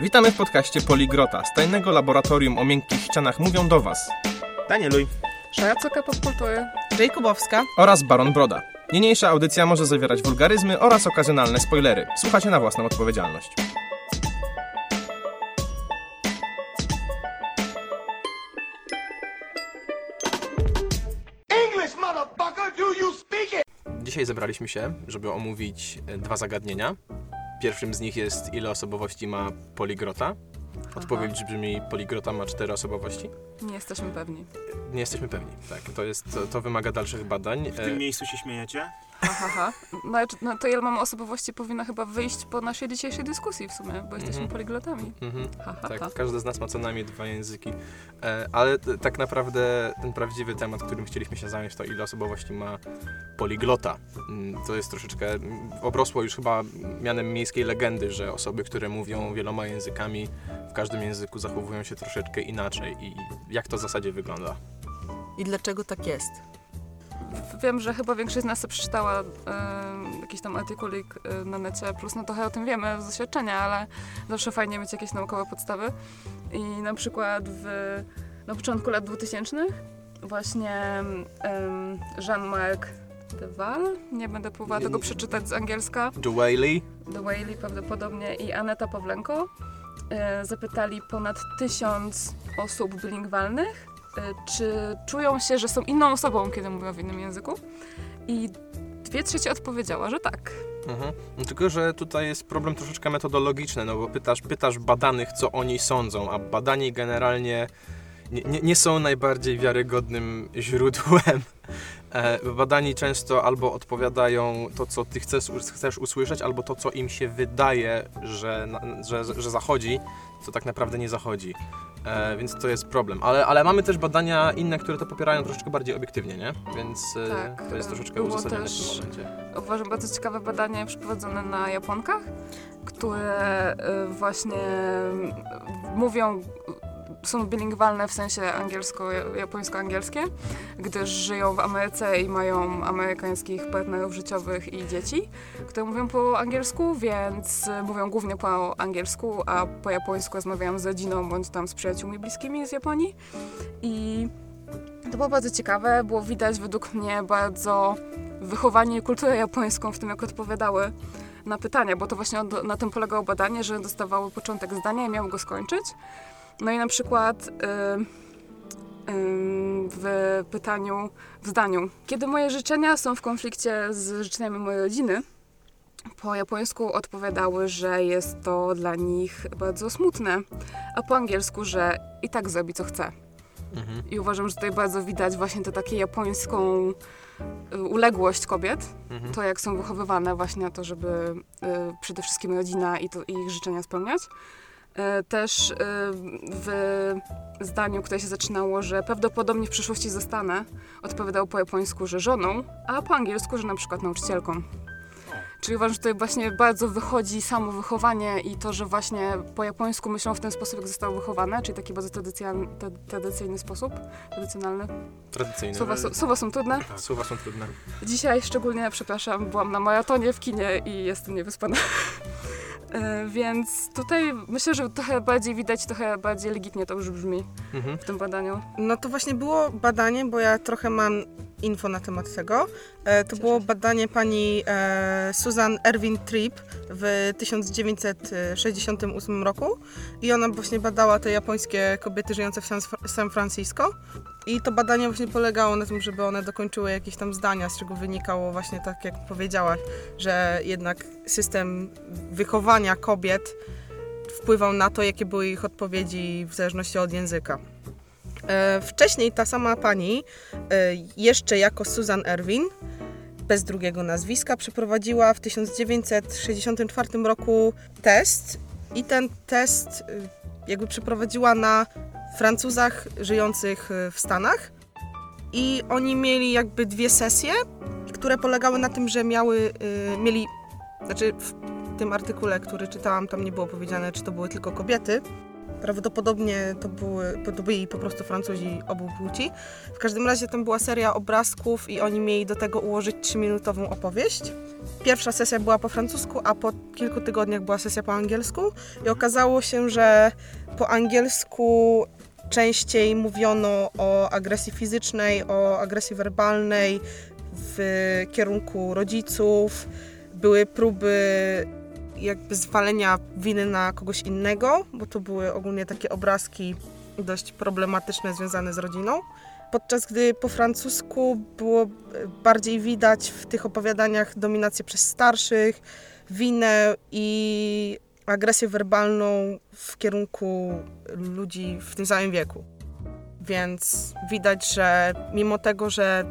Witamy w podcaście Poligrota. Z tajnego laboratorium o miękkich ścianach mówią do Was Danieluj. Szajacoka podportuje. Jejkubowska. oraz Baron Broda. Niniejsza audycja może zawierać wulgaryzmy oraz okazjonalne spoilery. Słuchacie na własną odpowiedzialność. Dzisiaj zebraliśmy się, żeby omówić e, dwa zagadnienia. Pierwszym z nich jest, ile osobowości ma poligrota. Odpowiedź brzmi, poligrota ma cztery osobowości. Nie jesteśmy pewni. Nie jesteśmy pewni, tak. To, jest, to, to wymaga dalszych badań. W tym miejscu się śmiejecie? Ha, ha, ha. No, to ile mamy osobowości powinno chyba wyjść po naszej dzisiejszej dyskusji w sumie, bo jesteśmy Mhm. poliglotami. Mhm. Ha, ha, Tak, ha. każdy z nas ma co najmniej dwa języki. E, ale t- tak naprawdę ten prawdziwy temat, którym chcieliśmy się zająć, to ile osobowości ma poliglota. Mm, To jest troszeczkę, mm, obrosło już chyba mianem miejskiej legendy, że osoby, które mówią wieloma językami, w każdym języku zachowują się troszeczkę inaczej. I jak to w zasadzie wygląda? I dlaczego tak jest? Wiem, że chyba większość z nas przeczytała e, jakiś tam artykulik e, na necie, plus no trochę o tym wiemy z doświadczenia, ale zawsze fajnie mieć jakieś naukowe podstawy. I na przykład w, na początku lat 2000 właśnie em, Jean-Marc Waal, nie będę próbowała tego przeczytać z angielska? The Whaley prawdopodobnie i Aneta Pawlenko e, zapytali ponad tysiąc osób bilingwalnych, e, czy czują się, że są inną osobą, kiedy mówią w innym języku. I dwie trzecie odpowiedziała, że tak. Mhm. No, tylko, że tutaj jest problem troszeczkę metodologiczny, no bo pytasz, pytasz badanych, co oni sądzą, a badani generalnie nie, nie, nie są najbardziej wiarygodnym źródłem. E, badani często albo odpowiadają to, co ty chcesz, chcesz usłyszeć, albo to, co im się wydaje, że, że, że zachodzi, co tak naprawdę nie zachodzi. E, więc to jest problem. Ale, ale mamy też badania inne, które to popierają troszeczkę bardziej obiektywnie, nie? Więc e, Tak, to jest e, troszeczkę uzasadnione też- w tym momencie. Uważam bardzo ciekawe badanie przeprowadzone na Japonkach, które y, właśnie mówią, są bilingwalne w sensie angielsko-japońsko-angielskie, gdyż żyją w Ameryce i mają amerykańskich partnerów życiowych i dzieci, które mówią po angielsku, więc mówią głównie po angielsku, a po japońsku rozmawiają z rodziną bądź tam z przyjaciółmi bliskimi z Japonii. I to było bardzo ciekawe, było widać według mnie bardzo wychowanie i kulturę japońską w tym, jak odpowiadały na pytania, bo to właśnie na tym polegało badanie, że dostawały początek zdania i miały go skończyć. No i na przykład y, y, w pytaniu, w zdaniu, kiedy moje życzenia są w konflikcie z życzeniami mojej rodziny, po japońsku odpowiadały, że jest to dla nich bardzo smutne, a po angielsku, że i tak zrobi co chce. Mhm. I uważam, że tutaj bardzo widać właśnie tę taką japońską y, uległość kobiet, Mhm. to jak są wychowywane właśnie na to, żeby y, przede wszystkim rodzina i, to, i ich życzenia spełniać. Y, Też y, w zdaniu, które się zaczynało, że prawdopodobnie w przyszłości zostanę, odpowiadał po japońsku, że żoną, a po angielsku, że na przykład nauczycielką. Czyli uważam, że tutaj właśnie bardzo wychodzi samo wychowanie i to, że właśnie po japońsku myślą w ten sposób, jak zostały wychowane, czyli taki bardzo tradycjan- tra- tradycyjny sposób, tradycjonalny. Tradycyjny. Słowa, są- słowa są trudne. Słowa są trudne. Dzisiaj szczególnie, przepraszam, byłam na maratonie w kinie i jestem niewyspana. E, Więc tutaj myślę, że trochę bardziej widać, trochę bardziej legitnie to już brzmi Mhm. w tym badaniu. No to właśnie było badanie, bo ja trochę mam info na temat tego. E, to Cieszę było badanie pani e, Susan Erwin Tripp w 1968 roku i ona właśnie badała te japońskie kobiety żyjące w San, San Francisco i to badanie właśnie polegało na tym, żeby one dokończyły jakieś tam zdania, z czego wynikało właśnie tak jak powiedziałaś, że jednak system wychowania kobiet wpływał na to, jakie były ich odpowiedzi w zależności od języka. E, Wcześniej ta sama pani, e, jeszcze jako Susan Erwin, bez drugiego nazwiska, przeprowadziła w 1964 roku test i ten test e, jakby przeprowadziła na Francuzach żyjących e, w Stanach i oni mieli jakby dwie sesje, które polegały na tym, że miały, e, mieli, znaczy w tym artykule, który czytałam, tam nie było powiedziane, czy to były tylko kobiety, Prawdopodobnie to, były, to byli po prostu Francuzi obu płci. W każdym razie tam była seria obrazków i oni mieli do tego ułożyć trzyminutową opowieść. Pierwsza sesja była po francusku, a po kilku tygodniach była sesja po angielsku i okazało się, że po angielsku częściej mówiono o agresji fizycznej, o agresji werbalnej w kierunku rodziców. Były próby jakby zwalenia winy na kogoś innego, bo to były ogólnie takie obrazki dość problematyczne związane z rodziną. Podczas gdy po francusku było bardziej widać w tych opowiadaniach dominację przez starszych, winę i agresję werbalną w kierunku ludzi w tym samym wieku. Więc widać, że mimo tego, że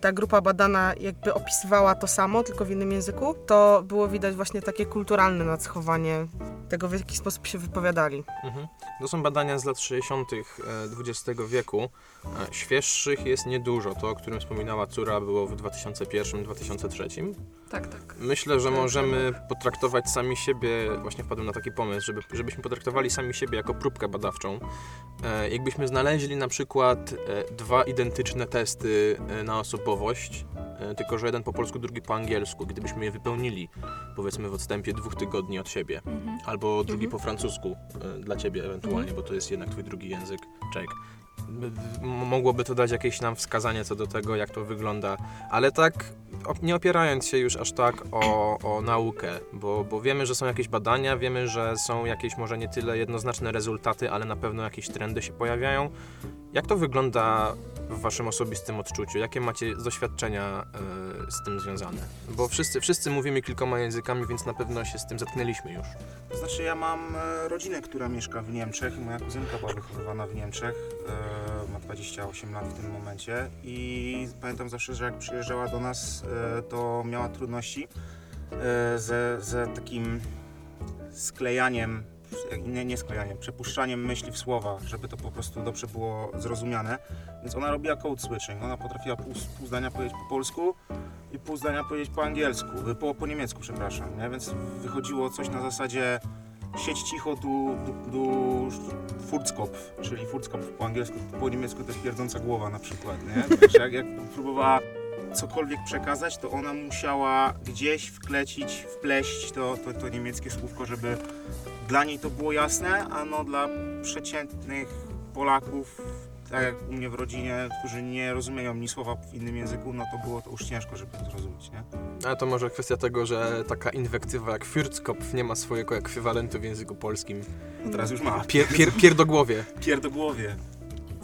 ta grupa badana jakby opisywała to samo, tylko w innym języku, to było widać właśnie takie kulturalne nacechowanie tego, w jaki sposób się wypowiadali. Mhm. To są badania z lat 60. XX wieku. E, Świeższych jest niedużo. To, o którym wspominała Córa, było w 2001-2003. Tak, tak. Myślę, że możemy potraktować sami siebie, właśnie wpadłem na taki pomysł, żeby, żebyśmy potraktowali sami siebie jako próbkę badawczą. E, jakbyśmy znaleźli na przykład e, dwa identyczne testy e, na osobowość, e, tylko że jeden po polsku, drugi po angielsku, gdybyśmy je wypełnili, powiedzmy w odstępie dwóch tygodni od siebie, Mhm. albo drugi Mhm. po francusku e, dla ciebie ewentualnie, bo to jest jednak twój drugi język, czek. Mogłoby to dać jakieś nam wskazanie co do tego, jak to wygląda, ale tak nie opierając się już aż tak o, o naukę, bo, bo wiemy, że są jakieś badania, wiemy, że są jakieś może nie tyle jednoznaczne rezultaty, ale na pewno jakieś trendy się pojawiają. Jak to wygląda w waszym osobistym odczuciu? Jakie macie doświadczenia e, z tym związane? Bo wszyscy, wszyscy mówimy kilkoma językami, więc na pewno się z tym zetknęliśmy już. To znaczy ja mam e, rodzinę, która mieszka w Niemczech i moja kuzynka była wychowywana w Niemczech. E, ma 28 lat w tym momencie i pamiętam zawsze, że jak przyjeżdżała do nas, to miała trudności ze, ze takim sklejaniem, nie, nie sklejaniem, przepuszczaniem myśli w słowa, żeby to po prostu dobrze było zrozumiane. Więc ona robiła code switching. Ona potrafiła pół, pół zdania powiedzieć po polsku i pół zdania powiedzieć po angielsku, y, po, po niemiecku, przepraszam, nie? Więc wychodziło coś na zasadzie siedź cicho, du, du, czyli Furzkopf po angielsku, po niemiecku to jest pierdząca głowa na przykład, nie? Jak, jak próbowała cokolwiek przekazać, to ona musiała gdzieś wklecić, wpleść to, to, to niemieckie słówko, żeby dla niej to było jasne, a no dla przeciętnych Polaków, tak jak u mnie w rodzinie, którzy nie rozumieją ni słowa w innym języku, no to było to już ciężko, żeby to zrozumieć, nie? Ale to może kwestia tego, że taka inwektywa jak Fürzkopf nie ma swojego ekwiwalentu w języku polskim. Teraz już ma. Pier, pier, pierdogłowie. Pierdogłowie.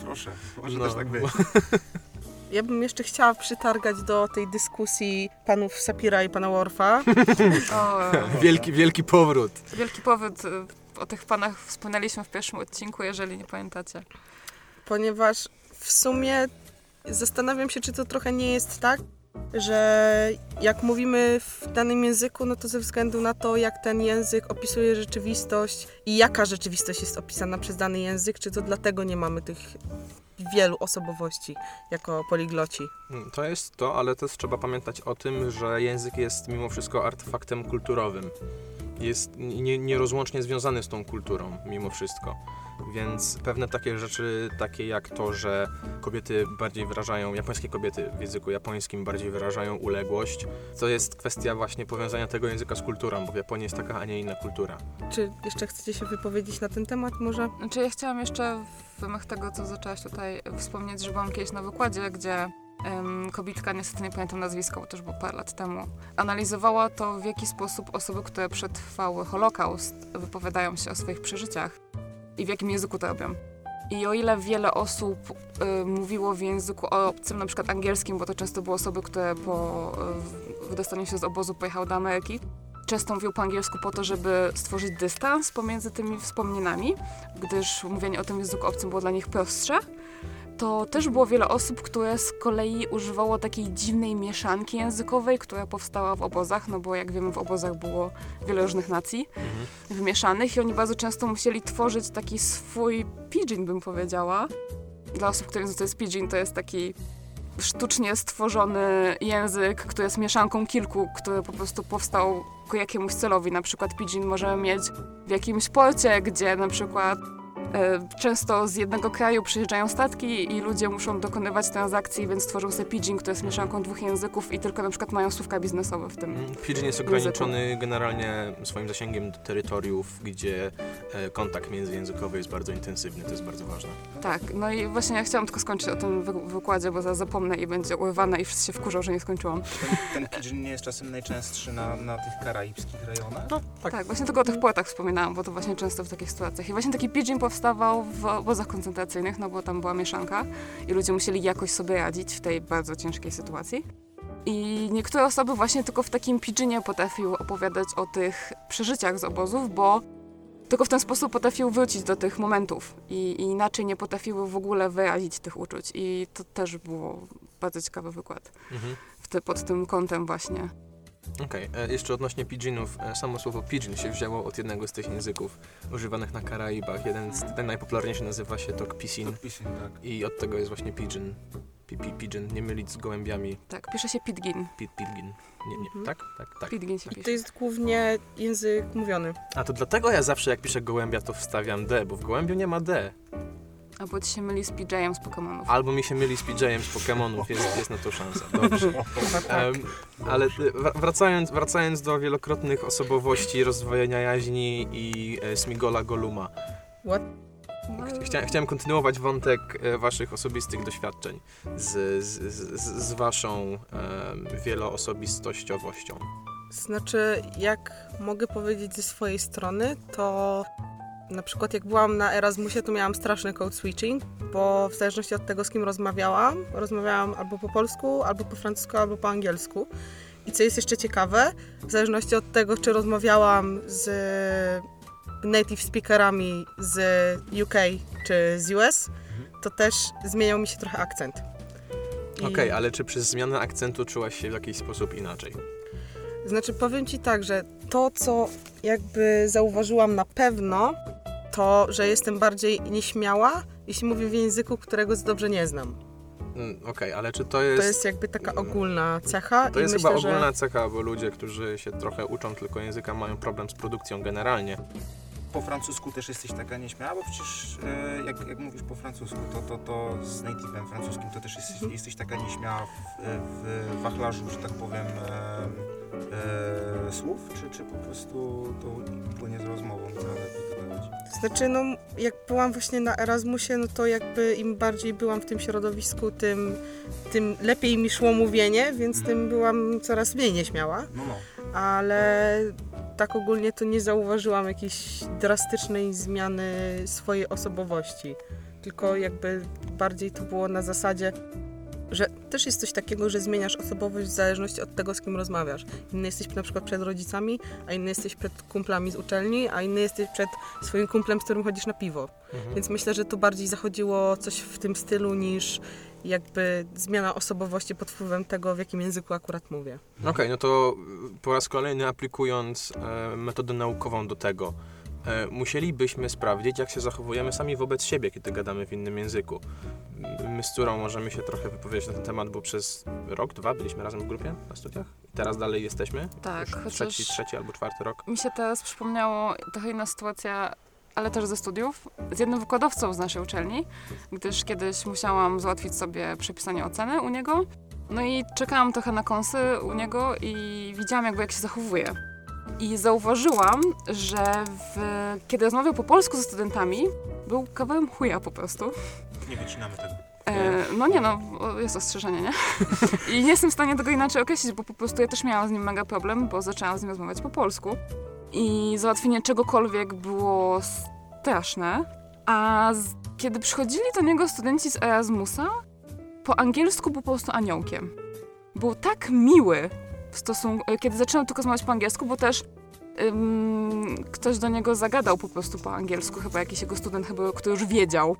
Proszę, może No. też tak być. Ja bym jeszcze chciała przytargać do tej dyskusji panów Sapira i pana Worfa. O, Wielki, wielki powrót. wielki powód. y, O tych panach wspomnieliśmy w pierwszym odcinku, jeżeli nie pamiętacie. ponieważ w sumie zastanawiam się, czy to trochę nie jest tak, że jak mówimy w danym języku, no to ze względu na to, jak ten język opisuje rzeczywistość i jaka rzeczywistość jest opisana przez dany język, czy to dlatego nie mamy tych wielu osobowości jako poligloci. Mm, To jest to, ale też trzeba pamiętać o tym, że język jest mimo wszystko artefaktem kulturowym. Jest nie- nierozłącznie związany z tą kulturą, mimo wszystko. Więc pewne takie rzeczy, takie jak to, że kobiety bardziej wyrażają, japońskie kobiety w języku japońskim bardziej wyrażają uległość, to jest kwestia właśnie powiązania tego języka z kulturą, bo w Japonii jest taka, a nie inna kultura. Czy jeszcze chcecie się wypowiedzieć na ten temat może? Znaczy ja chciałam jeszcze w ramach tego, co zaczęłaś tutaj wspomnieć, że byłam kiedyś na wykładzie, gdzie em, kobitka, niestety nie pamiętam nazwiska, bo już było parę lat temu, analizowała to, w jaki sposób osoby, które przetrwały Holokaust, wypowiadają się o swoich przeżyciach i w jakim języku to robią. I o ile wiele osób y, mówiło w języku obcym, na przykład angielskim, bo to często były osoby, które po y, wydostaniu się z obozu pojechały do Ameryki, często mówił po angielsku po to, żeby stworzyć dystans pomiędzy tymi wspomnieniami, gdyż mówienie o tym języku obcym było dla nich prostsze, to też było wiele osób, które z kolei używało takiej dziwnej mieszanki językowej, która powstała w obozach, no bo jak wiemy w obozach było wiele różnych nacji wymieszanych i oni bardzo często musieli tworzyć taki swój pidgin, bym powiedziała. Dla osób, które wiedzą, co jest pidgin, to jest taki sztucznie stworzony język, który jest mieszanką kilku, który po prostu powstał ku jakiemuś celowi. Na przykład pidgin możemy mieć w jakimś porcie, gdzie na przykład Często z jednego kraju przyjeżdżają statki i ludzie muszą dokonywać transakcji, więc tworzą sobie pidgin, który jest mieszanką dwóch języków i tylko na przykład mają słówka biznesowe w tym. Mm, Pidgin jest ograniczony generalnie swoim zasięgiem do terytoriów, gdzie e, kontakt międzyjęzykowy jest bardzo intensywny, to jest bardzo ważne. Tak, no i właśnie ja chciałam tylko skończyć o tym wy- wykładzie, bo zaraz zapomnę i będzie urwane i wszyscy się wkurzą, że nie skończyłam. Ten, ten pidgin nie jest czasem najczęstszy na, na tych karaibskich rejonach? No, tak. Tak, właśnie tylko o tych płotach wspominałam, bo to właśnie często w takich sytuacjach. I właśnie taki pidgin powstawał w obozach koncentracyjnych, no bo tam była mieszanka i ludzie musieli jakoś sobie radzić w tej bardzo ciężkiej sytuacji. I niektóre osoby właśnie tylko w takim pidginie potrafiły opowiadać o tych przeżyciach z obozów, bo tylko w ten sposób potrafiły wrócić do tych momentów i, i inaczej nie potrafiły w ogóle wyrazić tych uczuć. I to też było bardzo ciekawy wykład Mhm. te, pod tym kątem właśnie. Okej, e, jeszcze odnośnie pidginów. E, samo słowo pidgin się wzięło od jednego z tych języków używanych na Karaibach. Jeden z, ten najpopularniejszy nazywa się Tok Pisin Podpisy, tak. i od tego jest właśnie pidgin. Pi, pi, pidgin, nie mylić z gołębiami. Tak, pisze się pidgin. Pid, pidgin. Nie, nie, Mhm. tak? Tak, tak. Pidgin się I pisze. to jest głównie język mówiony. A to dlatego ja zawsze jak piszę gołębia to wstawiam D, bo w gołębiu nie ma D. Albo ci się myli z PJ-em z Pokemonów. Albo mi się myli z PJ-em z Pokemonów, jest, jest na to szansa. Dobrze. Em, ale y, wra- wracając, wracając do wielokrotnych osobowości, rozdwojenia jaźni i e, Smigola Goluma. No, Chcia, chciałem kontynuować wątek e, waszych osobistych doświadczeń z, z, z, z waszą em, wieloosobistościowością. Znaczy, jak mogę powiedzieć ze swojej strony, to na przykład jak byłam na Erasmusie, to miałam straszny code switching, bo w zależności od tego, z kim rozmawiałam, rozmawiałam albo po polsku, albo po francusku, albo po angielsku. I co jest jeszcze ciekawe, w zależności od tego, czy rozmawiałam z native speakerami z UK czy z US, to też zmieniał mi się trochę akcent. I- Okej, ale czy przez zmianę akcentu czułaś się w jakiś sposób inaczej? Znaczy, powiem ci tak, że to, co jakby zauważyłam na pewno, to, że jestem bardziej nieśmiała, jeśli mówię w języku, którego dobrze nie znam. Mm, Okej, ale czy to jest... To jest jakby taka ogólna cecha. To i jest myślę, chyba ogólna że cecha, bo ludzie, którzy się trochę uczą tylko języka, mają problem z produkcją generalnie. Po francusku też jesteś taka nieśmiała, bo przecież e, jak, jak mówisz po francusku, to, to, to z native'em francuskim to też jesteś, jesteś taka nieśmiała w, w wachlarzu, że tak powiem, e, e, słów, czy, czy po prostu to płynie z rozmową, ale lepiej gadać? Znaczy, no, jak byłam właśnie na Erasmusie, no to jakby im bardziej byłam w tym środowisku, tym, tym lepiej mi szło mówienie, więc tym byłam coraz mniej nieśmiała. No, no. ale tak ogólnie to nie zauważyłam jakiejś drastycznej zmiany swojej osobowości. Tylko jakby bardziej to było na zasadzie, że też jest coś takiego, że zmieniasz osobowość w zależności od tego, z kim rozmawiasz. Inny jesteś na przykład przed rodzicami, a inny jesteś przed kumplami z uczelni, a inny jesteś przed swoim kumplem, z którym chodzisz na piwo. Mhm. Więc myślę, że to bardziej zachodziło coś w tym stylu niż jakby zmiana osobowości pod wpływem tego, w jakim języku akurat mówię. Okej, no to po raz kolejny aplikując e, metodę naukową do tego, musielibyśmy sprawdzić, jak się zachowujemy sami wobec siebie, kiedy gadamy w innym języku. My z Córą możemy się trochę wypowiedzieć na ten temat, bo przez rok, dwa byliśmy razem w grupie na studiach. I teraz dalej jesteśmy. Tak, Już chociaż- trzeci, trzeci albo czwarty rok. Mi się teraz przypomniało trochę inna sytuacja, ale też ze studiów, z jednym wykładowcą z naszej uczelni, gdyż kiedyś musiałam załatwić sobie przepisanie oceny u niego. No i czekałam trochę na kąsy u niego i widziałam jakby jak się zachowuje. I zauważyłam, że w, kiedy rozmawiał po polsku ze studentami, był kawałem chuja po prostu. Nie wycinamy tego. E, no nie no, jest ostrzeżenie, nie? I nie jestem w stanie tego inaczej określić, bo po prostu ja też miałam z nim mega problem, bo zaczęłam z nim rozmawiać po polsku. I załatwienie czegokolwiek było straszne. A z, kiedy przychodzili do niego studenci z Erasmusa, po angielsku był po prostu aniołkiem. Był tak miły w stosunku, e, kiedy zaczynał tylko rozmawiać po angielsku, bo też ym, ktoś do niego zagadał po prostu po angielsku, chyba jakiś jego student, chyba, który już wiedział.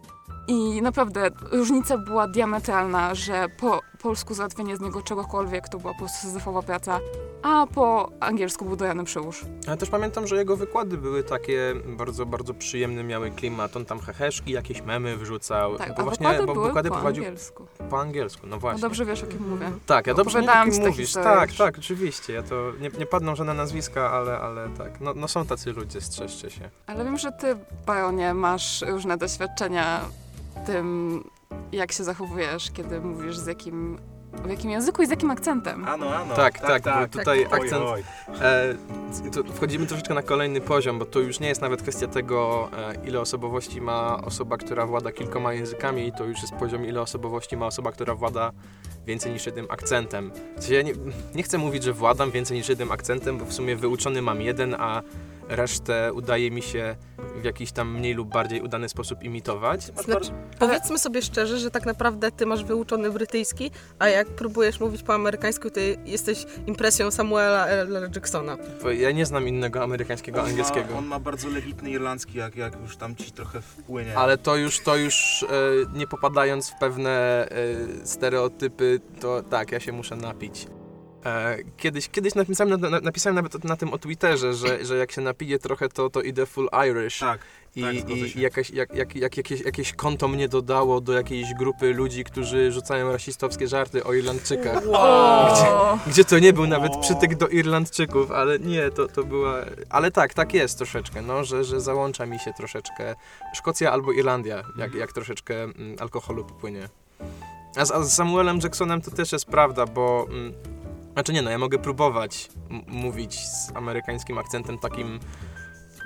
I naprawdę różnica była diametralna, że po polsku załatwienie z niego czegokolwiek to była po prostu syzyfowa praca, a po angielsku był dojany przyłóż. Ale też pamiętam, że jego wykłady były takie bardzo, bardzo przyjemne, miały klimat. On tam heheszki, jakieś memy wrzucał. Tak, bo a właśnie, wykłady bo były wykłady po prowadził angielsku. po angielsku, no No właśnie. dobrze wiesz, o kim mówię. Tak, ja dobrze wiem, o kim mówisz. Tak, tak, oczywiście. Ja to nie, nie padną żadne nazwiska, ale, ale tak. No, no są tacy ludzie, strzeżcie się. Ale wiem, że ty, Bajonie, masz różne doświadczenia tym, jak się zachowujesz, kiedy mówisz z jakim, w jakim języku i z jakim akcentem. Ano, ano. Tak, tak, bo tutaj Oj, akcent- oj. E, to wchodzimy troszeczkę na kolejny poziom, bo to już nie jest nawet kwestia tego, e, ile osobowości ma osoba, która włada kilkoma językami, to już jest poziom, ile osobowości ma osoba, która włada więcej niż jednym akcentem. W sensie ja nie, nie chcę mówić, że władam więcej niż jednym akcentem, bo w sumie wyuczony mam jeden, a resztę udaje mi się w jakiś tam mniej lub bardziej udany sposób imitować. Znaczy, powiedzmy sobie szczerze, że tak naprawdę ty masz wyuczony brytyjski, a jak próbujesz mówić po amerykańsku, ty jesteś impresją Samuela L. Jacksona. Bo ja nie znam innego amerykańskiego, On angielskiego. Ma, on ma bardzo legitny irlandzki, jak, jak już tam ci trochę wpłynie. Ale to już, to już e, nie popadając w pewne e, stereotypy, to tak, ja się muszę napić. E, kiedyś, kiedyś napisałem, na, na, napisałem nawet na tym o Twitterze, że, że jak się napiję trochę, to, to idę full Irish. Tak, I, tak, i jakaś, jak, jak, jak, jakieś, jakieś konto mnie dodało do jakiejś grupy ludzi, którzy rzucają rasistowskie żarty o Irlandczykach. O, Gdzie to nie był nawet przytyk do Irlandczyków, ale nie, to, to była... Ale tak, tak jest troszeczkę, no, że, że załącza mi się troszeczkę Szkocja albo Irlandia, jak, jak troszeczkę mm, alkoholu popłynie. A z, a z Samuelem Jacksonem to też jest prawda, bo... Mm, znaczy nie no, ja mogę próbować m- mówić z amerykańskim akcentem takim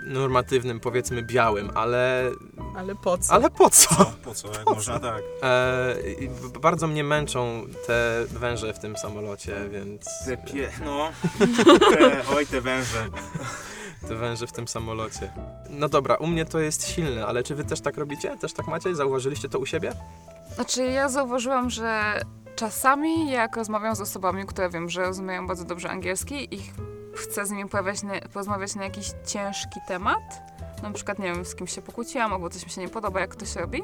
normatywnym, powiedzmy białym, ale... Ale po co? Ale po co? po co, jak można tak. E, bardzo mnie męczą te węże w tym samolocie, więc... Te pie... no. Te, oj, te węże. te węże w tym samolocie. No dobra, u mnie to jest silne, ale czy wy też tak robicie? Też tak macie? Zauważyliście to u siebie? Znaczy, ja zauważyłam, że czasami jak rozmawiam z osobami, które wiem, że rozumieją bardzo dobrze angielski i ch- chcę z nimi na, porozmawiać na jakiś ciężki temat, na przykład, nie wiem, z kimś się pokłóciłam, albo coś mi się nie podoba, jak ktoś robi,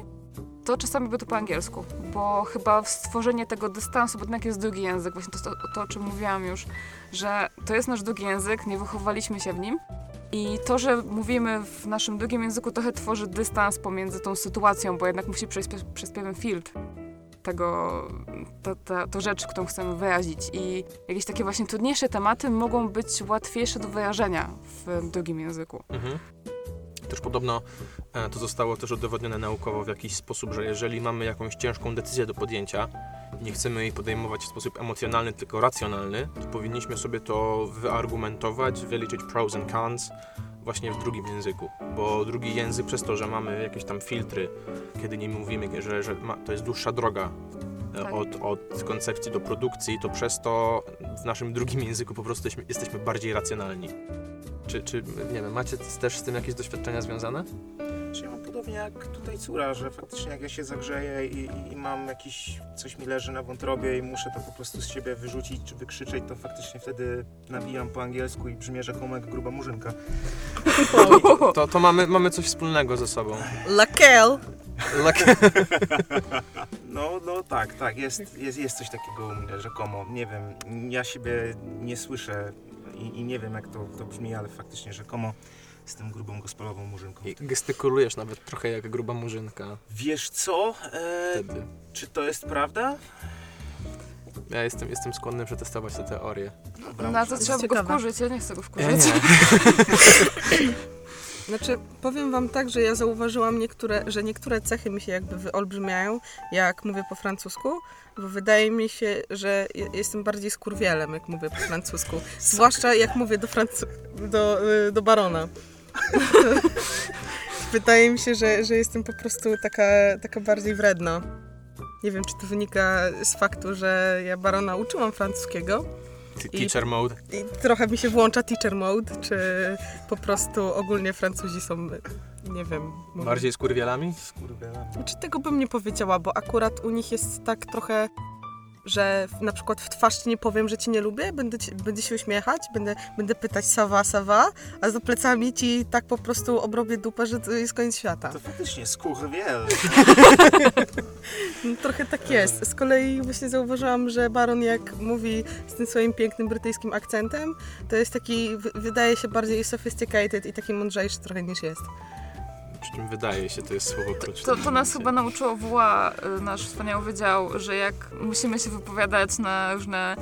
to czasami by to po angielsku, bo chyba stworzenie tego dystansu, bo jednak jest drugi język, właśnie to, to, to o czym mówiłam już, że to jest nasz drugi język, nie wychowaliśmy się w nim, i to, że mówimy w naszym drugim języku, trochę tworzy dystans pomiędzy tą sytuacją, bo jednak musi przejść pe- przez pewien filtr tego, ta, to rzecz, którą chcemy wyrazić. I jakieś takie właśnie trudniejsze tematy mogą być łatwiejsze do wyrażenia w drugim języku. Mhm. Też podobno e, to zostało też udowodnione naukowo w jakiś sposób, że jeżeli mamy jakąś ciężką decyzję do podjęcia, nie chcemy jej podejmować w sposób emocjonalny, tylko racjonalny, to powinniśmy sobie to wyargumentować, wyliczyć pros and cons właśnie w drugim języku. Bo drugi język przez to, że mamy jakieś tam filtry, kiedy nie mówimy, że, że ma, to jest dłuższa droga e, Tak. od, od koncepcji do produkcji, to przez to w naszym drugim języku po prostu jesteśmy, jesteśmy bardziej racjonalni. Czy, czy, nie wiem, macie też z tym jakieś doświadczenia związane? Podobnie jak tutaj córa, że faktycznie jak ja się zagrzeję i, i, i mam jakiś, coś mi leży na wątrobie i muszę to po prostu z siebie wyrzucić czy wykrzyczeć, to faktycznie wtedy nawijam po angielsku i brzmię rzekomo jak gruba murzynka. To, to mamy, mamy coś wspólnego ze sobą. Lakel! No, no tak, tak, jest, jest, jest coś takiego u mnie, rzekomo. Nie wiem, ja siebie nie słyszę i, i nie wiem jak to, to brzmi, ale faktycznie rzekomo z tym grubą gospelową murzynką. I gestykulujesz nawet trochę jak gruba murzynka Wiesz co? E, wtedy. czy to jest prawda? Ja jestem, jestem skłonny przetestować tę teorię. Dobra, Na to muszę- trzeba by go wkurzyć, ja nie chcę go wkurzyć. Znaczy, powiem wam tak, że ja zauważyłam niektóre, że niektóre cechy mi się jakby wyolbrzymiają, jak mówię po francusku, bo wydaje mi się, że je- jestem bardziej skurwielem, jak mówię po francusku. Zwłaszcza jak mówię do, Francu- do, y, do barona. wydaje mi się, że, że jestem po prostu taka, taka bardziej wredna. Nie wiem, czy to wynika z faktu, że ja barona uczyłam francuskiego T- I- Teacher mode. i trochę mi się włącza teacher mode, czy po prostu ogólnie Francuzi są, nie wiem... mówię- Bardziej z kurwielami? Skurwiela. Czy tego bym nie powiedziała, bo akurat u nich jest tak trochę, że w- na przykład w twarz ci nie powiem, że cię nie lubię, będę, ci, będę się uśmiechać, będę, będę pytać sawa, sawa, a za plecami ci tak po prostu obrobię dupę, że to jest koniec świata. To faktycznie skurwiel. No, trochę tak jest. Z kolei właśnie zauważyłam, że Baron jak mówi z tym swoim pięknym brytyjskim akcentem, to jest taki, wy- wydaje się bardziej sophisticated i taki mądrzejszy trochę niż jest. Przy czym wydaje się, to jest słowo klucz. To, to nas chyba nauczyło WA, y, nasz wspaniały wydział, że jak musimy się wypowiadać na różne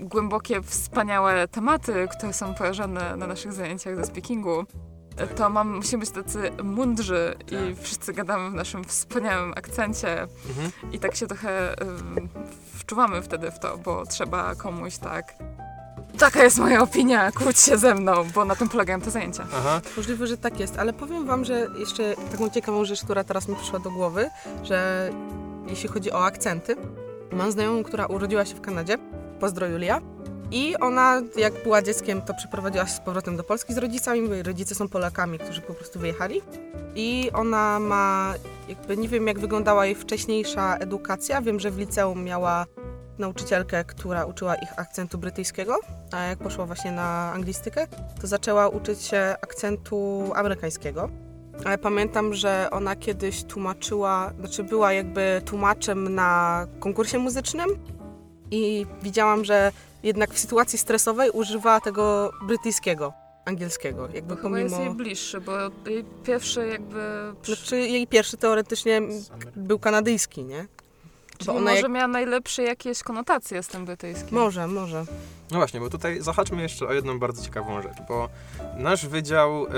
głębokie, wspaniałe tematy, które są porażone na naszych zajęciach ze speakingu, y, to mam, musimy być tacy mądrzy i wszyscy gadamy w naszym wspaniałym akcencie Mhm. i tak się trochę y, wczuwamy wtedy w to, bo trzeba komuś tak taka jest moja opinia, kłóć się ze mną, bo na tym polegają te zajęcia. Aha, Możliwe, że tak jest, ale powiem Wam, że jeszcze taką ciekawą rzecz, która teraz mi przyszła do głowy, że jeśli chodzi o akcenty, mam znajomą, która urodziła się w Kanadzie, pozdro Julia, i ona jak była dzieckiem, to przeprowadziła się z powrotem do Polski z rodzicami, bo jej rodzice są Polakami, którzy po prostu wyjechali. I ona ma, jakby nie wiem jak wyglądała jej wcześniejsza edukacja, wiem, że w liceum miała nauczycielkę, która uczyła ich akcentu brytyjskiego, a jak poszła właśnie na anglistykę, to zaczęła uczyć się akcentu amerykańskiego. Ale pamiętam, że ona kiedyś tłumaczyła, znaczy była jakby tłumaczem na konkursie muzycznym i widziałam, że jednak w sytuacji stresowej używała tego brytyjskiego, angielskiego. Jakby Bo jest pomimo... jej bliższy, bo jej pierwszy jakby... Znaczy jej pierwszy teoretycznie był kanadyjski, nie? Czyli ona może jak- miała najlepsze jakieś konotacje z tym brytyjskim. Może, może. No właśnie, bo tutaj zahaczmy jeszcze o jedną bardzo ciekawą rzecz, bo nasz wydział e,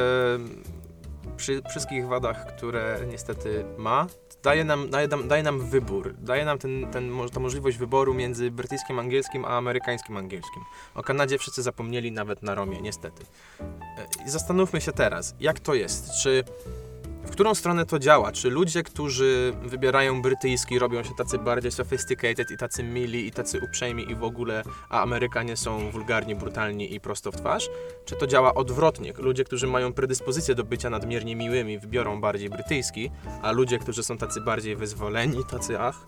przy wszystkich wadach, które niestety ma, daje nam, daje nam, daje nam wybór, daje nam ten, ten, ta możliwość wyboru między brytyjskim angielskim a amerykańskim angielskim. O Kanadzie wszyscy zapomnieli nawet na Romie, niestety. E, i zastanówmy się teraz, jak to jest, czy w którą stronę to działa? Czy ludzie, którzy wybierają brytyjski, robią się tacy bardziej sophisticated i tacy mili i tacy uprzejmi i w ogóle, a Amerykanie są wulgarni, brutalni i prosto w twarz? Czy to działa odwrotnie? Ludzie, którzy mają predyspozycję do bycia nadmiernie miłymi, wybiorą bardziej brytyjski, a ludzie, którzy są tacy bardziej wyzwoleni, tacy ach,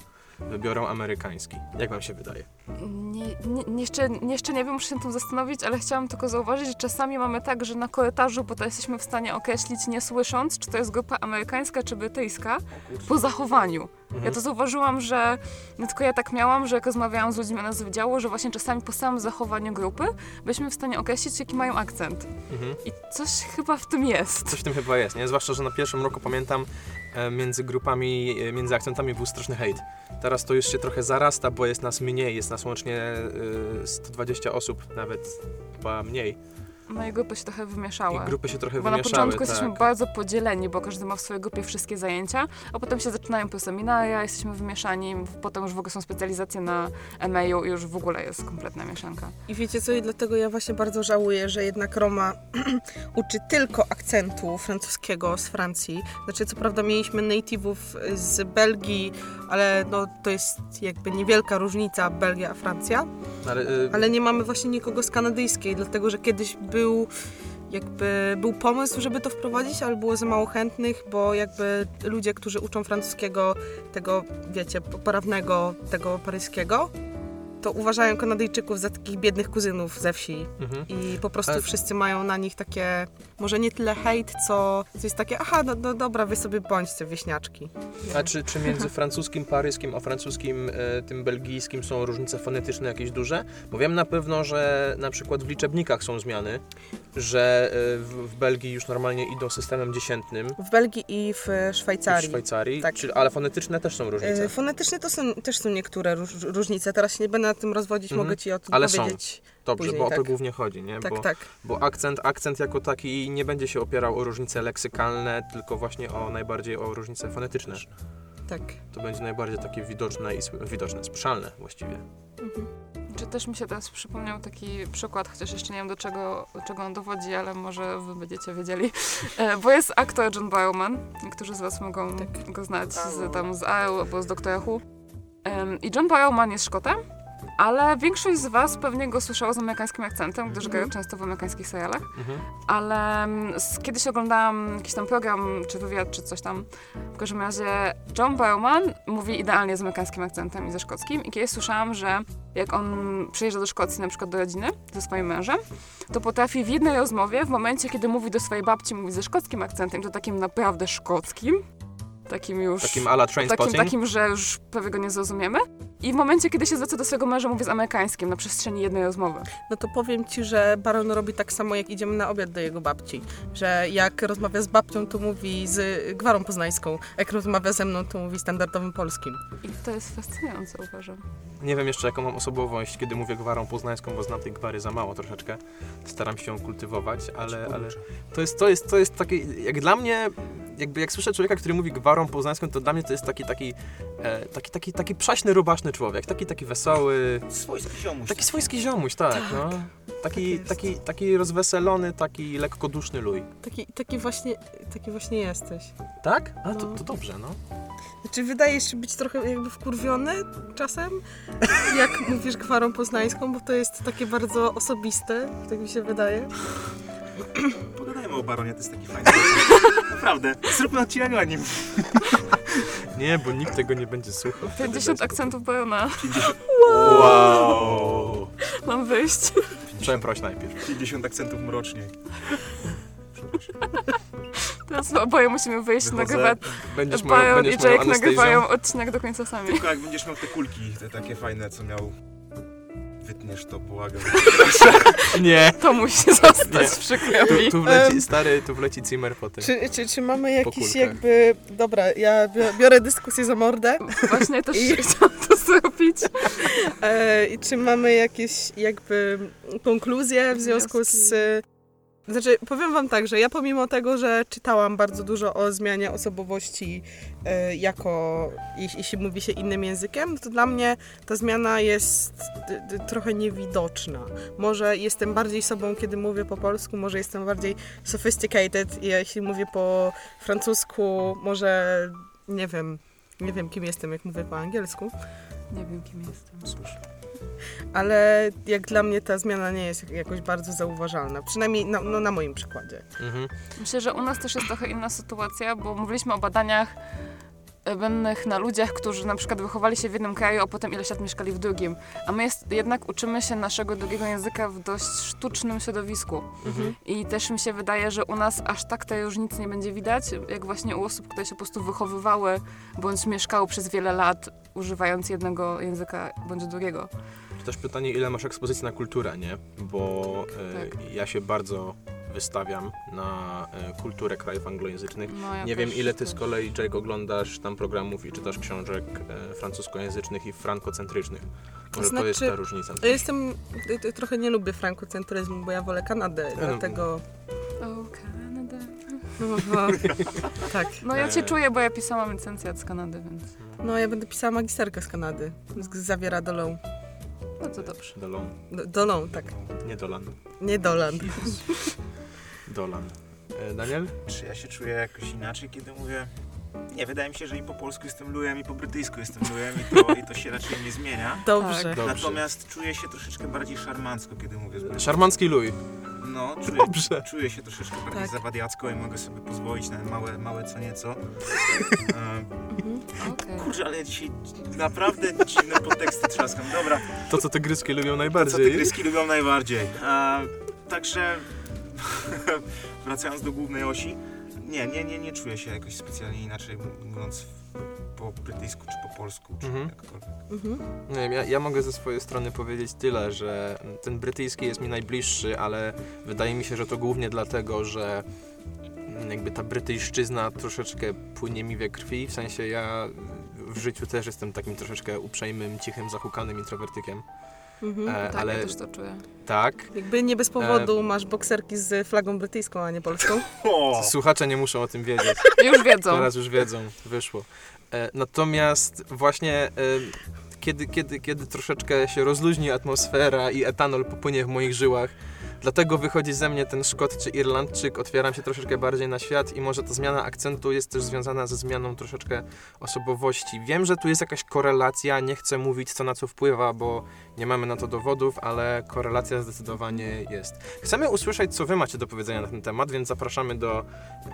wybiorą amerykański. Jak wam się wydaje? Nie, nie, jeszcze, jeszcze nie wiem, muszę się tym zastanowić, ale chciałam tylko zauważyć, że czasami mamy tak, że na korytarzu, bo to jesteśmy w stanie określić nie słysząc, czy to jest grupa amerykańska, czy brytyjska, po zachowaniu. Ja to zauważyłam, że nie tylko ja tak miałam, że jak rozmawiałam z ludźmi u nas wydziału, że właśnie czasami po samym zachowaniu grupy byliśmy w stanie określić, jaki mają akcent. Mhm. I coś chyba w tym jest. Coś w tym chyba jest, nie? Zwłaszcza, że na pierwszym roku pamiętam między grupami, e, między akcentami był straszny hejt. Teraz to już się trochę zarasta, bo jest nas mniej, jest nas łącznie e, 120 osób, nawet chyba mniej. Moje grupy się trochę wymieszały. I grupy się trochę Bo na wymieszały, początku tak. jesteśmy bardzo podzieleni, bo każdy ma w swojej grupie wszystkie zajęcia, a potem się zaczynają po seminaria, jesteśmy wymieszani, potem już w ogóle są specjalizacje na EMEU i już w ogóle jest kompletna mieszanka. I wiecie co, i dlatego ja właśnie bardzo żałuję, że jednak Roma uczy tylko akcentu francuskiego z Francji. Znaczy, co prawda mieliśmy native'ów z Belgii, ale no, to jest jakby niewielka różnica Belgia a Francja. Ale, e, Ale nie mamy właśnie nikogo z kanadyjskiej, dlatego że kiedyś był jakby był pomysł, żeby to wprowadzić, ale było za mało chętnych, bo jakby ludzie, którzy uczą francuskiego, tego wiecie, poprawnego, tego paryskiego, to uważają Kanadyjczyków za takich biednych kuzynów ze wsi mhm. i po prostu Ale- wszyscy mają na nich takie, może nie tyle hejt, co co jest takie, aha, no, no dobra, wy sobie bądźcie wieśniaczki. A czy, czy między francuskim, paryskim, a francuskim, e, tym belgijskim są różnice fonetyczne jakieś duże? Bo wiem na pewno, że na przykład w liczebnikach są zmiany, że e, w, w Belgii już normalnie idą systemem dziesiętnym, W Belgii i w w Szwajcarii. Szwajcarii, Tak. ale fonetyczne też są różnice. E, Fonetycznie to są, też są niektóre róż, różnice. Teraz się nie będę na tym rozwodzić, Mhm. mogę ci o tym Ale są. Dobrze, później, bo o to tak. głównie chodzi, nie? Tak, bo, tak. bo akcent, akcent jako taki nie będzie się opierał o różnice leksykalne, tylko właśnie o najbardziej o różnice fonetyczne. tak. To będzie najbardziej takie widoczne i widoczne, słyszalne właściwie. Czy też mi się teraz przypomniał taki przykład, chociaż jeszcze nie wiem do czego, do czego on dowodzi, ale może wy będziecie wiedzieli. E, bo jest aktor John Barrowman, niektórzy z was mogą Tak. go znać z, tam z AEU albo z Doktora Who. Em, I John Barrowman jest Szkotem, ale większość z was pewnie go słyszała z amerykańskim akcentem, gdyż gra często w amerykańskich serialach. Mhm. Ale mm, z, kiedyś oglądałam jakiś tam program, czy wywiad, czy coś tam. W każdym razie John Barrowman mówi idealnie z amerykańskim akcentem i ze szkockim. I kiedyś słyszałam, że jak on przyjeżdża do Szkocji, na przykład do rodziny, ze swoim mężem, to potrafi w jednej rozmowie, w momencie, kiedy mówi do swojej babci, mówi ze szkockim akcentem, to takim naprawdę szkockim, takim już... Takim ala train takim, takim, że już prawie go nie zrozumiemy. I w momencie, kiedy się zwraca do swojego męża, mówi z amerykańskim na przestrzeni jednej rozmowy. No to powiem ci, że Baron robi tak samo, jak idziemy na obiad do jego babci. Że jak rozmawia z babcią, to mówi z gwarą poznańską. Jak rozmawia ze mną, to mówi standardowym polskim. I to jest fascynujące, uważam. Nie wiem jeszcze jaką mam osobowość, kiedy mówię gwarą poznańską, bo znam tej gwary za mało troszeczkę. Staram się ją kultywować, ale, ale to jest, to jest, to jest takie, jak dla mnie, jakby jak słyszę człowieka, który mówi gwarą poznańską, to dla mnie to jest taki, taki, e, taki, taki, taki przaśny, rubaszny człowiek, taki, taki wesoły, Swojski ziomuś. taki swojski ziomuś, tak, no. Taki, Tak taki, taki rozweselony, taki lekko duszny luj. Taki, taki, właśnie, taki właśnie jesteś. Tak? A, to, No. to dobrze, no. Znaczy wydajesz się być trochę jakby wkurwiony czasem, jak mówisz gwarą poznańską, bo to jest takie bardzo osobiste, tak mi się wydaje. Pogadajmy o Baronie, to jest taki fajny. Naprawdę. Zróbmy odcinek o nim. Nie, bo nikt tego nie będzie słuchał. 50 akcentów Barona. Wow! Mam wyjść. Przeproś najpierw. 50 akcentów mrocznie. Teraz oboje musimy wyjść, Wychodzę, nagrywać. Będziesz moją, Baron i będziesz moją Jake nagrywają odcinek do końca sami. Tylko jak będziesz miał te kulki, te takie fajne, co miał... Wytniesz to, błagam. Nie. To musi zostać, przykro Tu, tu wleci, stary, tu wleci Zimmer potem. Czy, czy, czy mamy jakiś kulkach. jakby... Dobra, ja bi- biorę dyskusję za mordę. Właśnie też I- chciałam to zrobić. E, I czy mamy jakieś jakby konkluzje w związku z... Znaczy, powiem wam tak, że ja pomimo tego, że czytałam bardzo dużo o zmianie osobowości e, jako, jeśli, jeśli mówi się innym językiem, to dla mnie ta zmiana jest trochę niewidoczna. Może jestem bardziej sobą, kiedy mówię po polsku, może jestem bardziej sophisticated, jeśli mówię po francusku, może nie wiem, nie wiem kim jestem, jak mówię po angielsku. Nie wiem, kim jestem. Cóż. ale jak dla mnie ta zmiana nie jest jakoś bardzo zauważalna. Przynajmniej na, no, na moim przykładzie. Mhm. Myślę, że u nas też jest trochę inna sytuacja, bo mówiliśmy o badaniach będnych na ludziach, którzy na przykład wychowali się w jednym kraju, a potem ileś lat mieszkali w drugim. A my jest, jednak uczymy się naszego drugiego języka w dość sztucznym środowisku. Mhm. I też mi się wydaje, że u nas aż tak tej różnicy nie będzie widać, jak właśnie u osób, które się po prostu wychowywały bądź mieszkały przez wiele lat, używając jednego języka bądź drugiego. To też pytanie, ile masz ekspozycji na kulturę, nie? Bo e, Tak. ja się bardzo wystawiam na e, kulturę krajów anglojęzycznych. No, ja Nie wiem, ile ty z kolei, Jake, oglądasz tam programów i czytasz książek e, francuskojęzycznych i frankocentrycznych. Może to jest Znaczy, ta różnica. Ja jestem, trochę nie lubię frankocentryzmu, bo ja wolę Kanadę, no. dlatego... O, Kanada. No, tak. No ja cię E. czuję, bo ja pisałam licencjat z Kanady, więc No, ja będę pisała magisterkę z Kanady, z Zawiera Dolą. bardzo dobrze. Dolan. Do- Dolą, tak. Nie Dolan. Nie Dolan. Dolan. E, Daniel? Czy ja się czuję jakoś inaczej, kiedy mówię... Nie, wydaje mi się, że i po polsku jestem lujem, i po brytyjsku jestem lujem i to, i to się raczej nie zmienia. Dobrze. Tak. Dobrze. Natomiast czuję się troszeczkę bardziej szarmancko, kiedy mówię z brytyjskim. Szarmancki luj. No, czuję, Dobrze. czuję się troszeczkę bardziej Tak. zawadiacko i mogę sobie pozwolić na małe, małe co nieco. E, Okej. kurczę, ale dzisiaj naprawdę dziwne podteksty trzaskam. Dobra, To, co te gryzki lubią co te najbardziej. gryski lubią najbardziej. Także wracając do głównej osi, nie, nie, nie, nie czuję się jakoś specjalnie inaczej mówiąc po brytyjsku czy po polsku, czy Mhm. jakkolwiek. Mhm. Nie wiem, ja, ja mogę ze swojej strony powiedzieć tyle, że ten brytyjski jest mi najbliższy, ale wydaje mi się, że to głównie dlatego, że jakby ta brytyjszczyzna troszeczkę płynie mi we krwi, w sensie ja w życiu też jestem takim troszeczkę uprzejmym, cichym, zahukanym introwertykiem, Mhm. e, Tak, ale ja też to czuję. tak, Jakby nie bez powodu masz bokserki z flagą brytyjską, a nie polską. O! słuchacze nie muszą o tym wiedzieć. Już wiedzą. Teraz już wiedzą, wyszło. E, natomiast właśnie e, kiedy, kiedy, kiedy troszeczkę się rozluźni atmosfera i etanol popłynie w moich żyłach, dlatego wychodzi ze mnie ten Szkot czy Irlandczyk, otwieram się troszeczkę bardziej na świat i może ta zmiana akcentu jest też związana ze zmianą troszeczkę osobowości. Wiem, że tu jest jakaś korelacja, nie chcę mówić co na co wpływa, bo nie mamy na to dowodów, ale korelacja zdecydowanie jest. Chcemy usłyszeć, co wy macie do powiedzenia na ten temat, więc zapraszamy do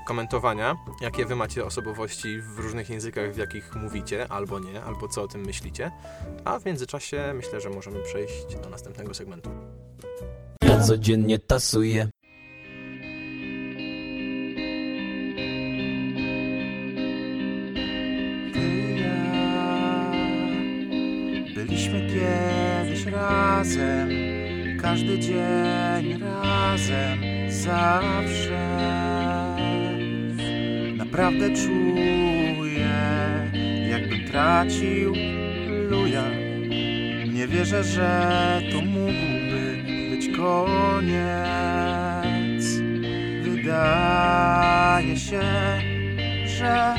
komentowania, jakie wy macie osobowości w różnych językach, w jakich mówicie, albo nie, albo co o tym myślicie. A w międzyczasie myślę, że możemy przejść do następnego segmentu. Ja codziennie tasuję. Byliśmy kiedyś razem, każdy dzień razem, zawsze. Naprawdę czuję, jakbym tracił luja. Nie wierzę, że to być koniec. Wydaje się, że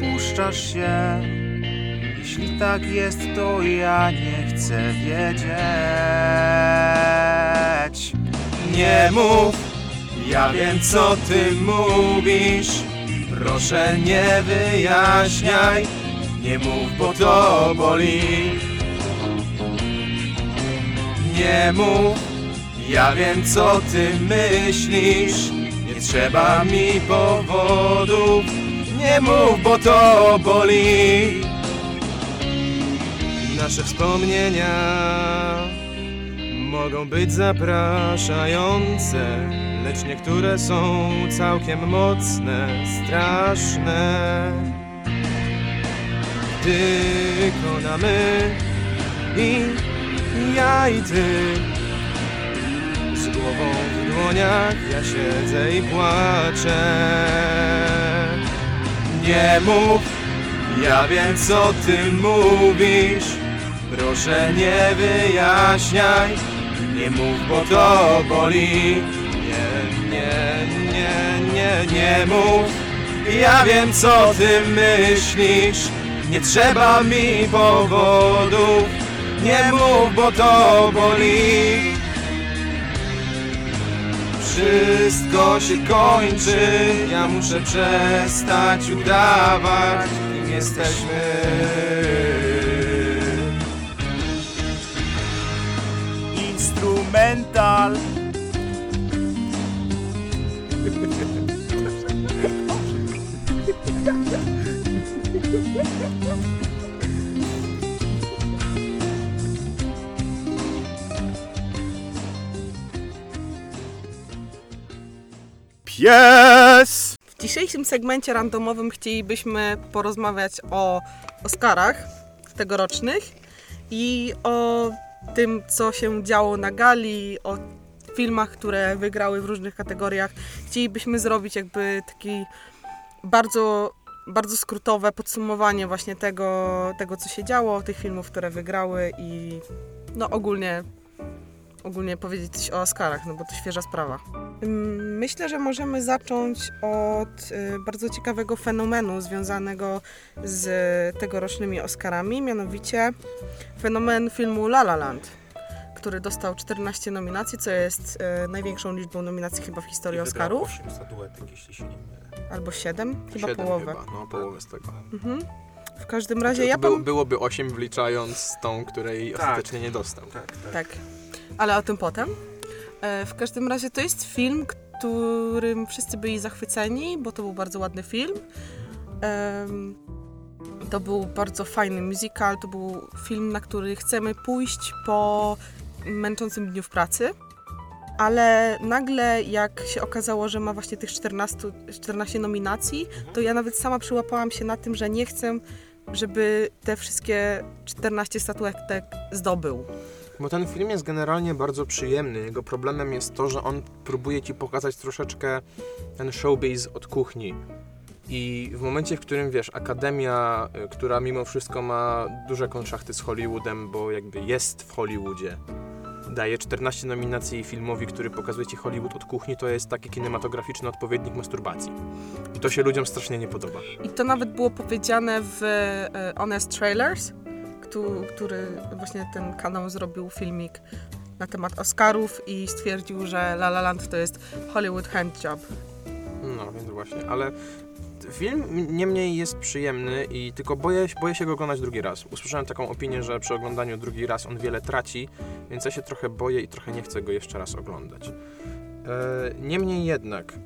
puszczasz się. Jeśli tak jest, to ja nie chcę wiedzieć. Nie mów, ja wiem co ty mówisz. Proszę nie wyjaśniaj, nie mów, bo to boli. Nie mów, ja wiem co ty myślisz. Nie trzeba mi powodów, nie mów, bo to boli. Nasze wspomnienia mogą być zapraszające, lecz niektóre są całkiem mocne, straszne. Tylko my i ja i ty głową w dłoniach ja siedzę i płaczę. Nie mów, ja wiem co ty mówisz. Proszę nie wyjaśniaj, nie mów, bo to boli. Nie, nie, nie, nie, nie mów. Ja wiem co ty myślisz. Nie trzeba mi powodów. Nie mów, bo to boli. Wszystko się kończy, ja muszę przestać udawać, kim jesteśmy. Instrumental. W dzisiejszym segmencie randomowym chcielibyśmy porozmawiać o Oscarach tegorocznych i o tym, co się działo na gali, o filmach, które wygrały w różnych kategoriach. Chcielibyśmy zrobić jakby taki bardzo, bardzo skrótowe podsumowanie właśnie tego, tego, co się działo, tych filmów, które wygrały i no ogólnie ogólnie powiedzieć coś o Oscarach, no bo to świeża sprawa. Myślę, że możemy zacząć od y, bardzo ciekawego fenomenu związanego z tegorocznymi Oscarami, mianowicie fenomen filmu La La Land, który dostał 14 nominacji, co jest y, największą liczbą nominacji chyba w historii Oscarów, 8 statuetek, jeśli się nie mylę. albo 7, chyba Siedem połowę. Chyba, no połowę z tego. Mhm. W każdym razie To ja byłoby 8 wliczając tą, której Tak. ostatecznie nie dostał. Tak, tak. Tak, ale o tym potem. E, W każdym razie to jest film, którym wszyscy byli zachwyceni, bo to był bardzo ładny film. To był bardzo fajny musical, to był film, na który chcemy pójść po męczącym dniu w pracy. Ale nagle, jak się okazało, że ma właśnie tych 14, 14 nominacji, to ja nawet sama przyłapałam się na tym, że nie chcę, żeby te wszystkie 14 statuetek zdobył. Bo ten film jest generalnie bardzo przyjemny. Jego problemem jest to, że on próbuje ci pokazać troszeczkę ten showbiz od kuchni. I w momencie, w którym wiesz, akademia, y, która mimo wszystko ma duże konszachty z Hollywoodem, bo jakby jest w Hollywoodzie, daje 14 nominacji filmowi, który pokazuje ci Hollywood od kuchni, to jest taki kinematograficzny odpowiednik masturbacji. I to się ludziom strasznie nie podoba. I to nawet było powiedziane w e, Honest Trailers, który właśnie ten kanał zrobił filmik na temat Oscarów i stwierdził, że La La Land to jest Hollywood handjob. No, więc właśnie, ale film niemniej jest przyjemny i tylko boję, boję się go oglądać drugi raz. Usłyszałem taką opinię, że przy oglądaniu drugi raz on wiele traci, więc ja się trochę boję i trochę nie chcę go jeszcze raz oglądać. E, niemniej jednak, e,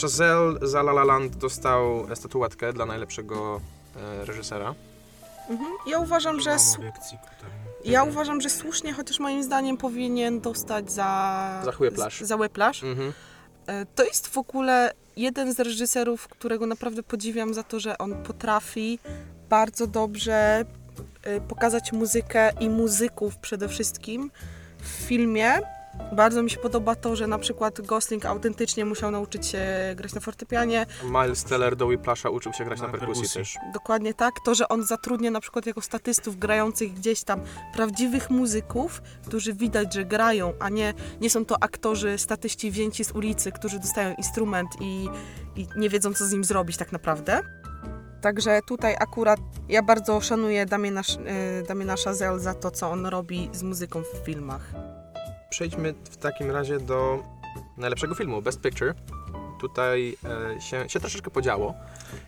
Chazelle za La La Land dostał statuetkę dla najlepszego e, reżysera. Mhm. Ja uważam, że Mam su- obiekcji ku temu. ja uważam, że słusznie, chociaż moim zdaniem powinien dostać za Za. Za. Mhm. E, To jest w ogóle jeden z reżyserów, którego naprawdę podziwiam za to, że on potrafi bardzo dobrze y, pokazać muzykę i muzyków przede wszystkim w filmie. Bardzo mi się podoba to, że na przykład Gosling autentycznie musiał nauczyć się grać na fortepianie. Miles Teller do Whiplasha uczył się grać na, Na perkusji, perkusji. też. Dokładnie tak. To, że on zatrudnia na przykład jako statystów grających gdzieś tam prawdziwych muzyków, którzy widać, że grają, a nie, nie są to aktorzy, statyści wzięci z ulicy, którzy dostają instrument i, i nie wiedzą, co z nim zrobić tak naprawdę. Także tutaj akurat ja bardzo szanuję Damiena, y, Damiena Chazelle za to, co on robi z muzyką w filmach. Przejdźmy w takim razie do najlepszego filmu, Best Picture. Tutaj e, się, się troszeczkę podziało.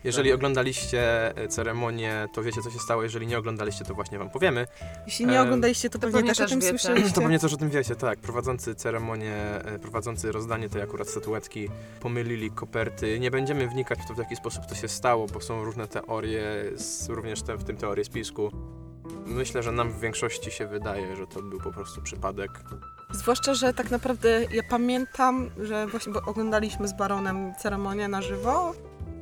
Jeżeli Tak. oglądaliście e, ceremonię, to wiecie, co się stało. Jeżeli nie oglądaliście, to właśnie wam powiemy. Jeśli nie Em, oglądaliście, to, to pewnie pewnie też o też tym wiecie. słyszeliście. To pewnie też o tym wiecie, tak. Prowadzący ceremonię, e, prowadzący rozdanie tej akurat statuetki pomylili koperty. Nie będziemy wnikać w to, w jaki sposób to się stało, bo są różne teorie, s- również te, w tym teorie spisku. Myślę, że nam w większości się wydaje, że to był po prostu przypadek. Zwłaszcza, że tak naprawdę ja pamiętam, że właśnie bo oglądaliśmy z Baronem ceremonię na żywo.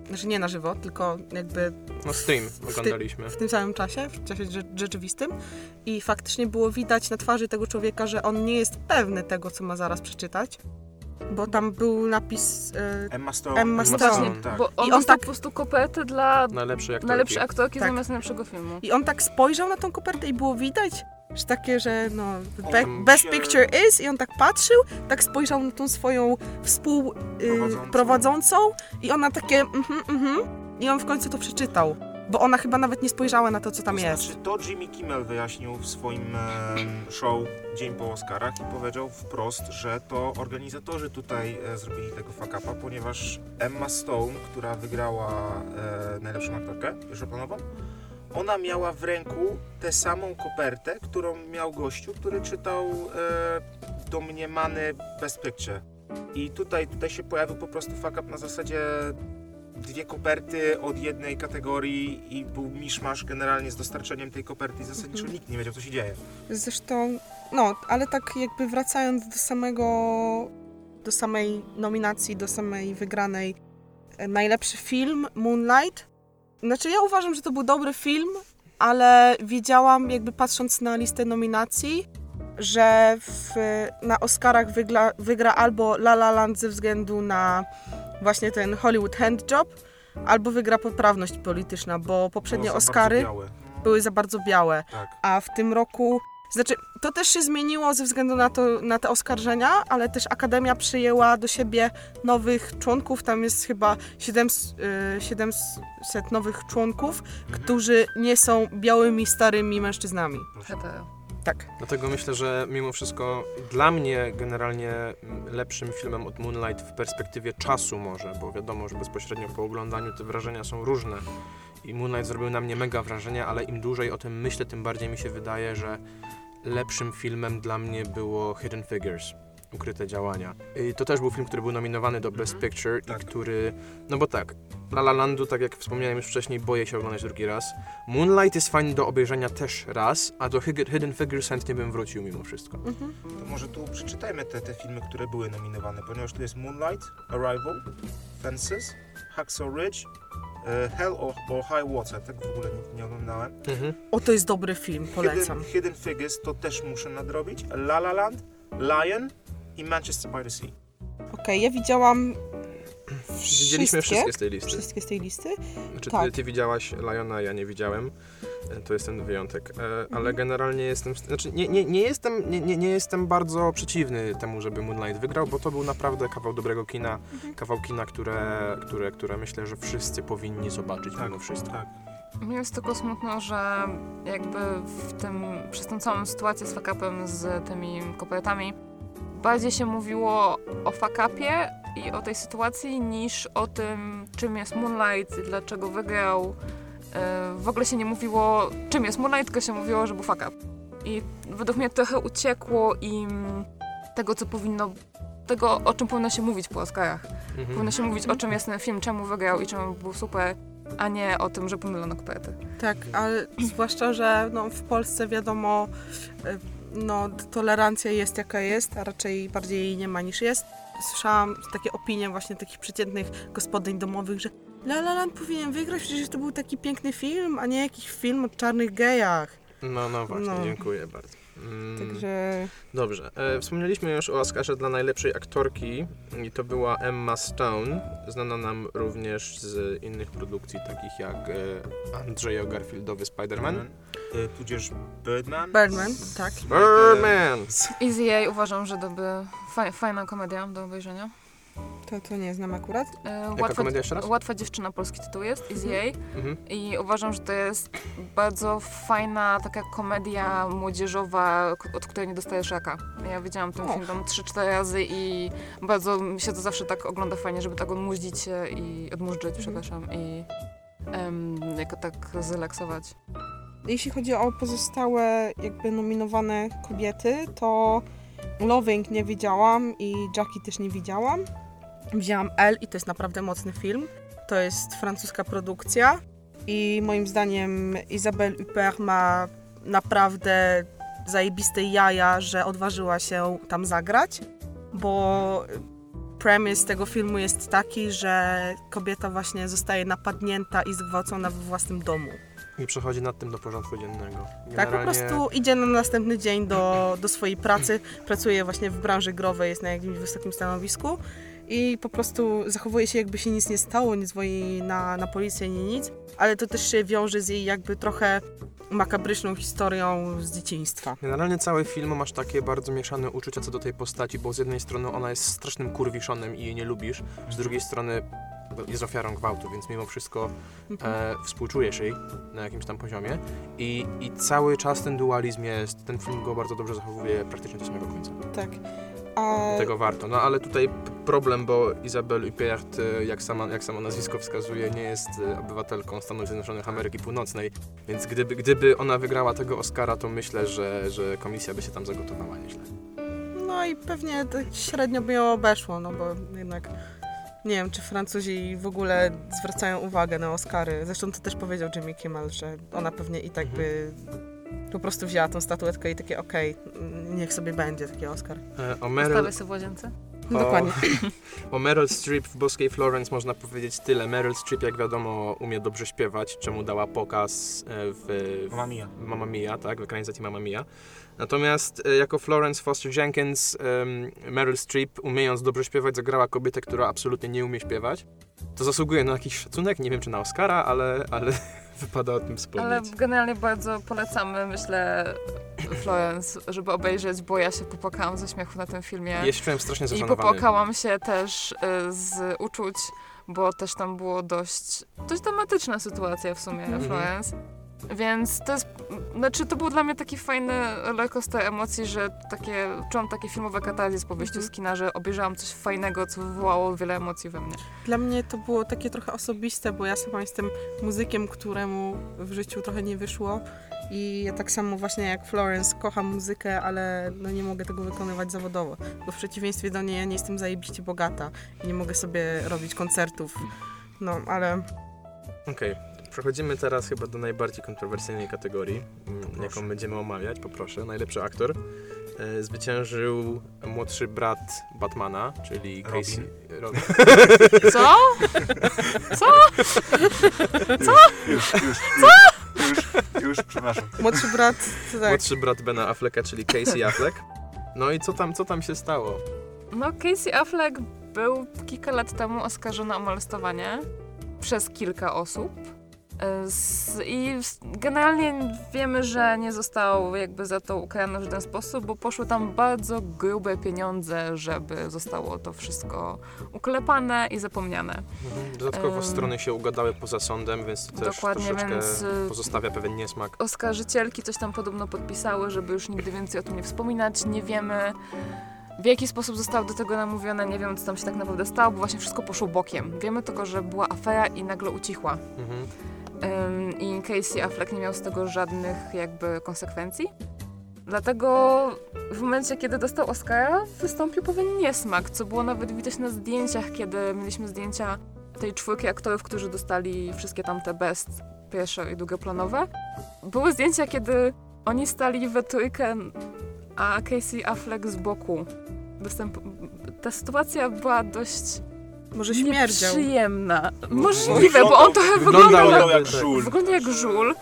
Znaczy nie na żywo, tylko jakby No stream W oglądaliśmy. w tym samym czasie, w czasie rze- rzeczywistym. I faktycznie było widać na twarzy tego człowieka, że on nie jest pewny tego, co ma zaraz przeczytać. Bo tam był napis. e, Emma Stone. Emma Stone. Właśnie, tak. bo on I on tak- po prostu kopertę dla Najlepszy aktorki. najlepszej aktorki Tak. zamiast najlepszego filmu. I on tak spojrzał na tą kopertę i było widać, że takie, że no, be, On best się- picture is i on tak patrzył, tak spojrzał na tą swoją współprowadzącą Prowadzącą. prowadzącą i ona takie mhm, mhm i on w końcu to przeczytał, bo ona chyba nawet nie spojrzała na to, co tam to jest. Znaczy, to Jimmy Kimmel wyjaśnił w swoim em, show Dzień po Oscarach i powiedział wprost, że to organizatorzy tutaj e, zrobili tego fuck upa, ponieważ Emma Stone, która wygrała e, najlepszą aktorkę pierwszoplanową, ona miała w ręku tę samą kopertę, którą miał gościu, który czytał e, domniemany Best Picture. I tutaj, tutaj się pojawił po prostu fuck up na zasadzie dwie koperty od jednej kategorii i był miszmasz generalnie z dostarczeniem tej koperty i zasadniczo nikt nie wiedział, co się dzieje. Zresztą, no, ale tak jakby wracając do samego, do samej nominacji, do samej wygranej, e, najlepszy film, Moonlight. Znaczy ja uważam, że to był dobry film, ale wiedziałam, jakby patrząc na listę nominacji, że w, na Oscarach wygra, wygra albo La La Land ze względu na właśnie ten Hollywood Handjob, albo wygra poprawność polityczna, bo poprzednie Oscary były za bardzo białe Tak. a w tym roku. Znaczy, to też się zmieniło ze względu na, to, na te oskarżenia, ale też Akademia przyjęła do siebie nowych członków. Tam jest chyba 700, y, 700 nowych członków, Mhm. którzy nie są białymi, starymi mężczyznami. Hetero. Tak. Dlatego myślę, że mimo wszystko dla mnie generalnie lepszym filmem od Moonlight w perspektywie czasu może, bo wiadomo, że bezpośrednio po oglądaniu te wrażenia są różne. I Moonlight zrobił na mnie mega wrażenie, ale im dłużej o tym myślę, tym bardziej mi się wydaje, że lepszym filmem dla mnie było Hidden Figures. Ukryte działania. I to też był film, który był nominowany do Best Picture Tak. i który, no bo tak, La La Landu, tak jak wspomniałem już wcześniej, boję się oglądać drugi raz. Moonlight jest fajny do obejrzenia też raz, a do Hidden Figures chętnie bym wrócił mimo wszystko. Mhm. To może tu przeczytajmy te, te filmy, które były nominowane, ponieważ tu jest Moonlight, Arrival, Fences, Hacksaw Ridge, e, Hell or, or High Water, tak w ogóle nie, nie oglądałem. Mhm. O, to jest dobry film, polecam. Hidden, Hidden Figures to też muszę nadrobić, La La Land, Lion i Manchester by the Sea. Okej, ja widziałam Widzieliśmy wszystkie z tej listy. wszystkie z tej listy. Znaczy, tak. ty, ty widziałaś Liona, ja nie widziałem. E, To jest ten wyjątek. E, Ale generalnie jestem. Znaczy, nie, nie, nie, jestem, nie, nie, nie jestem bardzo przeciwny temu, żeby Moonlight wygrał, bo to był naprawdę kawał dobrego kina. Kawał kina, które, które, które myślę, że wszyscy powinni zobaczyć mimo wszystko. tak. Mi jest tylko smutno, że jakby w tym, przez tą całą sytuację z fakapem, z tymi kopertami, bardziej się mówiło o fakapie i o tej sytuacji niż o tym, czym jest Moonlight, dlaczego wygrał. E, W ogóle się nie mówiło, czym jest Moonlight, tylko się mówiło, że był fakap. I według mnie trochę uciekło im tego, co powinno, tego, o czym powinno się mówić po Oscarach. Mhm. Powinno się mówić, o czym jest ten film, czemu wygrał i czemu był super, a nie o tym, że pomylono koperty. Tak, ale zwłaszcza, że no, w Polsce wiadomo, no, tolerancja jest jaka jest, a raczej bardziej jej nie ma niż jest. Słyszałam takie opinie właśnie takich przeciętnych gospodyń domowych, że La La Land powinien wygrać, przecież to był taki piękny film, a nie jakiś film o czarnych gejach. No, no właśnie, No. dziękuję bardzo. Mm, Także Dobrze. E, wspomnieliśmy już o Oscarze dla najlepszej aktorki i to była Emma Stone, znana nam również z innych produkcji takich jak e, Andrzeja Garfieldowy Spider-Man. Y, tudzież Birdman. Birdman, tak. Birdman! Easy A uważam, że to by fa- fajna komedia do obejrzenia. To, to nie znam akurat. E, Jaka komedia jeszcze raz? Łatwa dziewczyna, polski tytuł jest, Easy A. Mhm. I uważam, że to jest bardzo fajna taka komedia młodzieżowa, k- od której nie dostajesz raka. Ja widziałam ten Och. film tam 3-4 razy i bardzo mi się to zawsze tak ogląda fajnie, żeby tak odmuździć się i odmurzyć, przepraszam, i em, jako tak zrelaksować. Jeśli chodzi o pozostałe jakby nominowane kobiety, to Loving nie widziałam i Jackie też nie widziałam. Widziałam Elle i to jest naprawdę mocny film. To jest francuska produkcja i moim zdaniem Isabelle Huppert ma naprawdę zajebiste jaja, że odważyła się tam zagrać, bo premis tego filmu jest taki, że kobieta właśnie zostaje napadnięta i zgwałcona we własnym domu. I przechodzi nad tym do porządku dziennego. Tak, po Generalnie- prostu idzie na następny dzień do, do swojej pracy, pracuje właśnie w branży growej, jest na jakimś wysokim stanowisku i po prostu zachowuje się jakby się nic nie stało, nie dzwoni na, na policję, nie nic, ale to też się wiąże z jej jakby trochę makabryczną historią z dzieciństwa. Generalnie cały film masz takie bardzo mieszane uczucia co do tej postaci, bo z jednej strony ona jest strasznym kurwiszonem i jej nie lubisz, z drugiej strony jest ofiarą gwałtu, więc mimo wszystko e, współczujesz jej na jakimś tam poziomie I, i cały czas ten dualizm jest, ten film go bardzo dobrze zachowuje praktycznie do samego końca. Tak. Tego warto. No ale tutaj problem, bo Isabelle Huppert, e, jak sama, jak samo nazwisko wskazuje, nie jest e, obywatelką Stanów Zjednoczonych Ameryki Północnej, więc gdyby, gdyby ona wygrała tego Oscara, to myślę, że, że komisja by się tam zagotowała nieźle. no i pewnie średnio by ją obeszło, no bo jednak nie wiem, czy Francuzi w ogóle zwracają uwagę na Oscary. Zresztą to też powiedział Jimmy Kimmel, że ona pewnie i tak by po prostu wzięła tą statuetkę i takie okej, niech sobie będzie taki Oscar. E, O Meryl, Zostawię sobie w łazience. No O- dokładnie. o Meryl Streep w Boskiej Florence można powiedzieć tyle. Meryl Streep, jak wiadomo, umie dobrze śpiewać, czemu dała pokaz e, w, w Mamma Mia. Mamma Mia, tak, w ekranizacji Mamma Mia. Natomiast e, jako Florence Foster Jenkins, em, Meryl Streep, umiejąc dobrze śpiewać, zagrała kobietę, która absolutnie nie umie śpiewać. To zasługuje na jakiś szacunek, nie wiem czy na Oscara, ale, ale wypada o tym Ale wspomnieć. generalnie bardzo polecamy, myślę, Florence, żeby obejrzeć, bo ja się popłakałam ze śmiechu na tym filmie. Ja się czułem strasznie I zaszanowany. popłakałam się też y, z uczuć, bo też tam było dość, dość dramatyczna sytuacja w sumie, Mhm. Florence. Więc to jest, znaczy to był dla mnie taki fajny rollercoaster emocji, że takie, czułam takie filmowe katarzis po wyjściu z kina, że obejrzałam coś fajnego, co wywołało wiele emocji we mnie. Dla mnie to było takie trochę osobiste, bo ja sama jestem muzykiem, któremu w życiu trochę nie wyszło. I ja tak samo właśnie jak Florence kocham muzykę, ale no nie mogę tego wykonywać zawodowo. Bo w przeciwieństwie do niej ja nie jestem zajebiście bogata i nie mogę sobie robić koncertów. No, ale Okej, przechodzimy teraz chyba do najbardziej kontrowersyjnej kategorii, mm, Poproszę. jaką będziemy omawiać. Poproszę, najlepszy aktor. E, Zwyciężył młodszy brat Batmana, czyli Robin. Casey... Robin. Co? Już, już, już, już, już, przepraszam. młodszy brat, tak. Młodszy brat Bena Afflecka, czyli Casey Affleck. No i co tam, co tam się stało? No, Casey Affleck był kilka lat temu oskarżony o molestowanie przez kilka osób. Y, I generalnie wiemy, że nie został jakby za to ukarany w żaden sposób, bo poszły tam bardzo grube pieniądze, żeby zostało to wszystko uklepane i zapomniane. Dodatkowo Em, strony się ugadały poza sądem, więc to też dokładnie, troszeczkę więc, y, pozostawia pewien niesmak. Oskarżycielki coś tam podobno podpisały, żeby już nigdy więcej o tym nie wspominać. Nie wiemy, w jaki sposób zostało do tego namówione, nie wiem, co tam się tak naprawdę stało, bo właśnie wszystko poszło bokiem. Wiemy tylko, że była afera i nagle ucichła. Mhm. I Casey Affleck nie miał z tego żadnych jakby konsekwencji. Dlatego w momencie, kiedy dostał Oscara, wystąpił pewien niesmak, co było nawet widać na zdjęciach, kiedy mieliśmy zdjęcia tej czwórki aktorów, którzy dostali wszystkie tamte best, pierwsze i drugoplanowe. Były zdjęcia, kiedy oni stali we trójkę, a Casey Affleck z boku. Występ... Ta sytuacja była dość Może śmierdział. nieprzyjemna. No, Możliwe, bo on trochę Wyglądał wyglądał jak jak żul. Wygląda jak żul.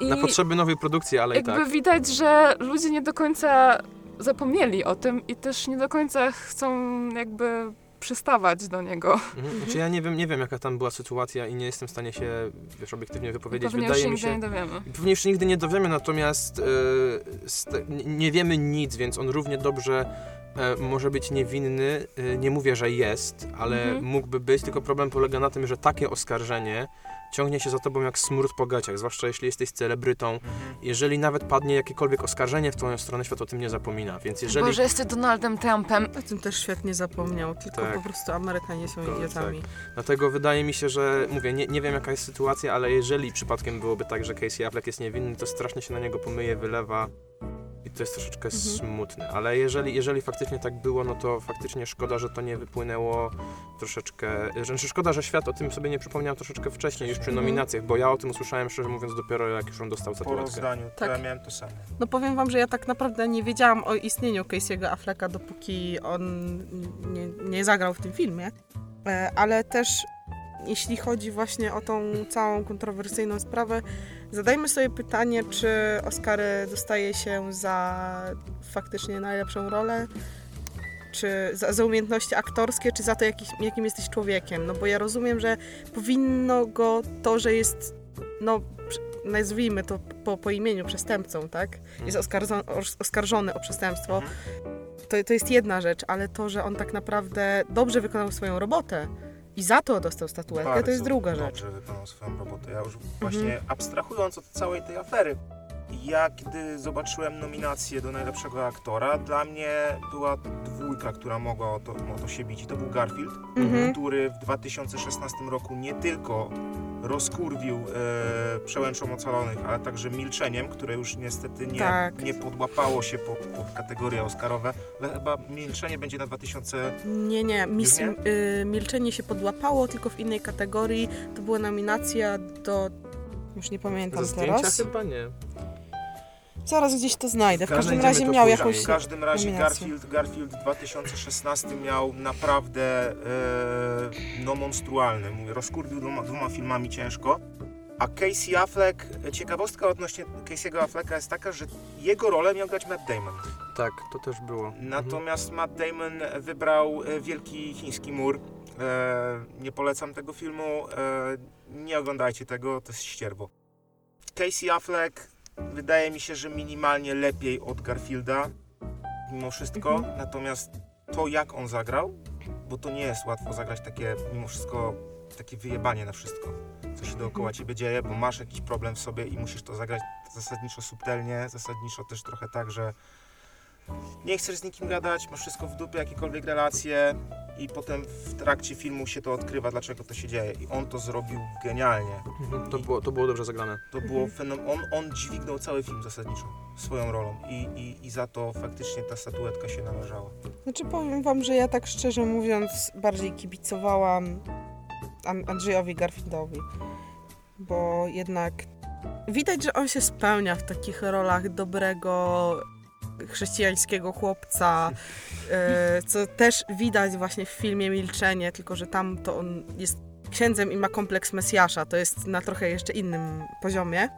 I Na potrzeby nowej produkcji, ale i jakby tak. widać, że ludzie nie do końca zapomnieli o tym i też nie do końca chcą jakby przystawać do niego. Mhm. Znaczy ja nie wiem, nie wiem jaka tam była sytuacja i nie jestem w stanie się, wiesz, obiektywnie wypowiedzieć. Pewnie już Wydaje się mi nigdy się... nie dowiemy. Pewnie jeszcze nigdy nie dowiemy, natomiast n- nie wiemy nic, więc on równie dobrze może być niewinny. E, nie mówię, że jest, ale Mhm. mógłby być, tylko problem polega na tym, że takie oskarżenie ciągnie się za tobą jak smród po gaciach, zwłaszcza jeśli jesteś celebrytą. Jeżeli nawet padnie jakiekolwiek oskarżenie w twoją stronę, świat o tym nie zapomina, więc jeżeli... Boże, jesteś Donaldem Trumpem. O tym też świetnie zapomniał, tylko Tak. po prostu Amerykanie są To- idiotami. Dlatego wydaje mi się, że mówię, nie, nie wiem jaka jest sytuacja, ale jeżeli przypadkiem byłoby tak, że Casey Affleck jest niewinny, to strasznie się na niego pomyje, wylewa i to jest troszeczkę Mhm. smutne. Ale jeżeli, jeżeli faktycznie tak było, no to faktycznie szkoda, że to nie wypłynęło troszeczkę, że szkoda, że świat o tym sobie nie przypomniał troszeczkę wcześniej, już przy Mhm. nominacjach, bo ja o tym usłyszałem szczerze mówiąc dopiero jak już on dostał Po statuetkę. rozdaniu, to Tak. ja miałem to samo. No powiem wam, że ja tak naprawdę nie wiedziałam o istnieniu Casey'ego Afflecka, dopóki on nie, nie zagrał w tym filmie. E, Ale też jeśli chodzi właśnie o tą całą kontrowersyjną sprawę, zadajmy sobie pytanie, czy Oscary dostaje się za faktycznie najlepszą rolę, czy za, za umiejętności aktorskie, czy za to, jaki, jakim jesteś człowiekiem. No bo ja rozumiem, że powinno go to, że jest, no nazwijmy to po, po imieniu przestępcą, tak? Jest oskarżony, oskarżony o przestępstwo. To, to jest jedna rzecz, ale to, że on tak naprawdę dobrze wykonał swoją robotę i za to dostał statuetkę, to jest druga rzecz. Dobrze wykonał swoją robotę. Ja już właśnie abstrahując od całej tej afery, ja kiedy zobaczyłem nominację do najlepszego aktora, dla mnie była dwójka, która mogła o to, o to się bić. I to był Garfield, Mhm. który w 2016 roku nie tylko rozkurwił e, przełęczą ocalonych, ale także milczeniem, które już niestety nie, Tak. nie podłapało się pod, pod kategorie oscarowe, ale chyba milczenie będzie na 2000 Nie, nie. Mis, Już y, milczenie się podłapało, tylko w innej kategorii. To była nominacja do... Już nie pamiętam Za zdjęcia teraz. chyba nie. Zaraz gdzieś to znajdę. W każdym razie miał później. jakąś... W każdym razie nominację. Garfield, Garfield w 2016 miał naprawdę e, no monstrualny. Mówię, rozkurwił dwoma, dwoma filmami ciężko. A Casey Affleck, ciekawostka odnośnie Casey'ego Afflecka jest taka, że jego rolę miał grać Matt Damon. Tak, to też było. Mhm. Natomiast Matt Damon wybrał e, Wielki Chiński Mur. E, nie polecam tego filmu. E, nie oglądajcie tego, to jest ścierwo. Casey Affleck wydaje mi się, że minimalnie lepiej od Garfielda mimo wszystko. Natomiast to jak on zagrał, bo to nie jest łatwo zagrać takie mimo wszystko takie wyjebanie na wszystko, co się dookoła ciebie dzieje, bo masz jakiś problem w sobie i musisz to zagrać zasadniczo subtelnie, zasadniczo też trochę tak, że nie chcesz z nikim gadać, masz wszystko w dupie, jakiekolwiek relacje i potem w trakcie filmu się to odkrywa, dlaczego to się dzieje. I on to zrobił genialnie. Mhm. To, było, to było dobrze zagrane. To było fenom... on, on dźwignął cały film zasadniczo swoją rolą i, i, i za to faktycznie ta statuetka się należała. Znaczy powiem wam, że ja tak szczerze mówiąc bardziej kibicowałam An- Andrzejowi Garfieldowi, bo jednak widać, że on się spełnia w takich rolach dobrego chrześcijańskiego chłopca, e, co też widać właśnie w filmie Milczenie, tylko że tam to on jest księdzem i ma kompleks Mesjasza, to jest na trochę jeszcze innym poziomie.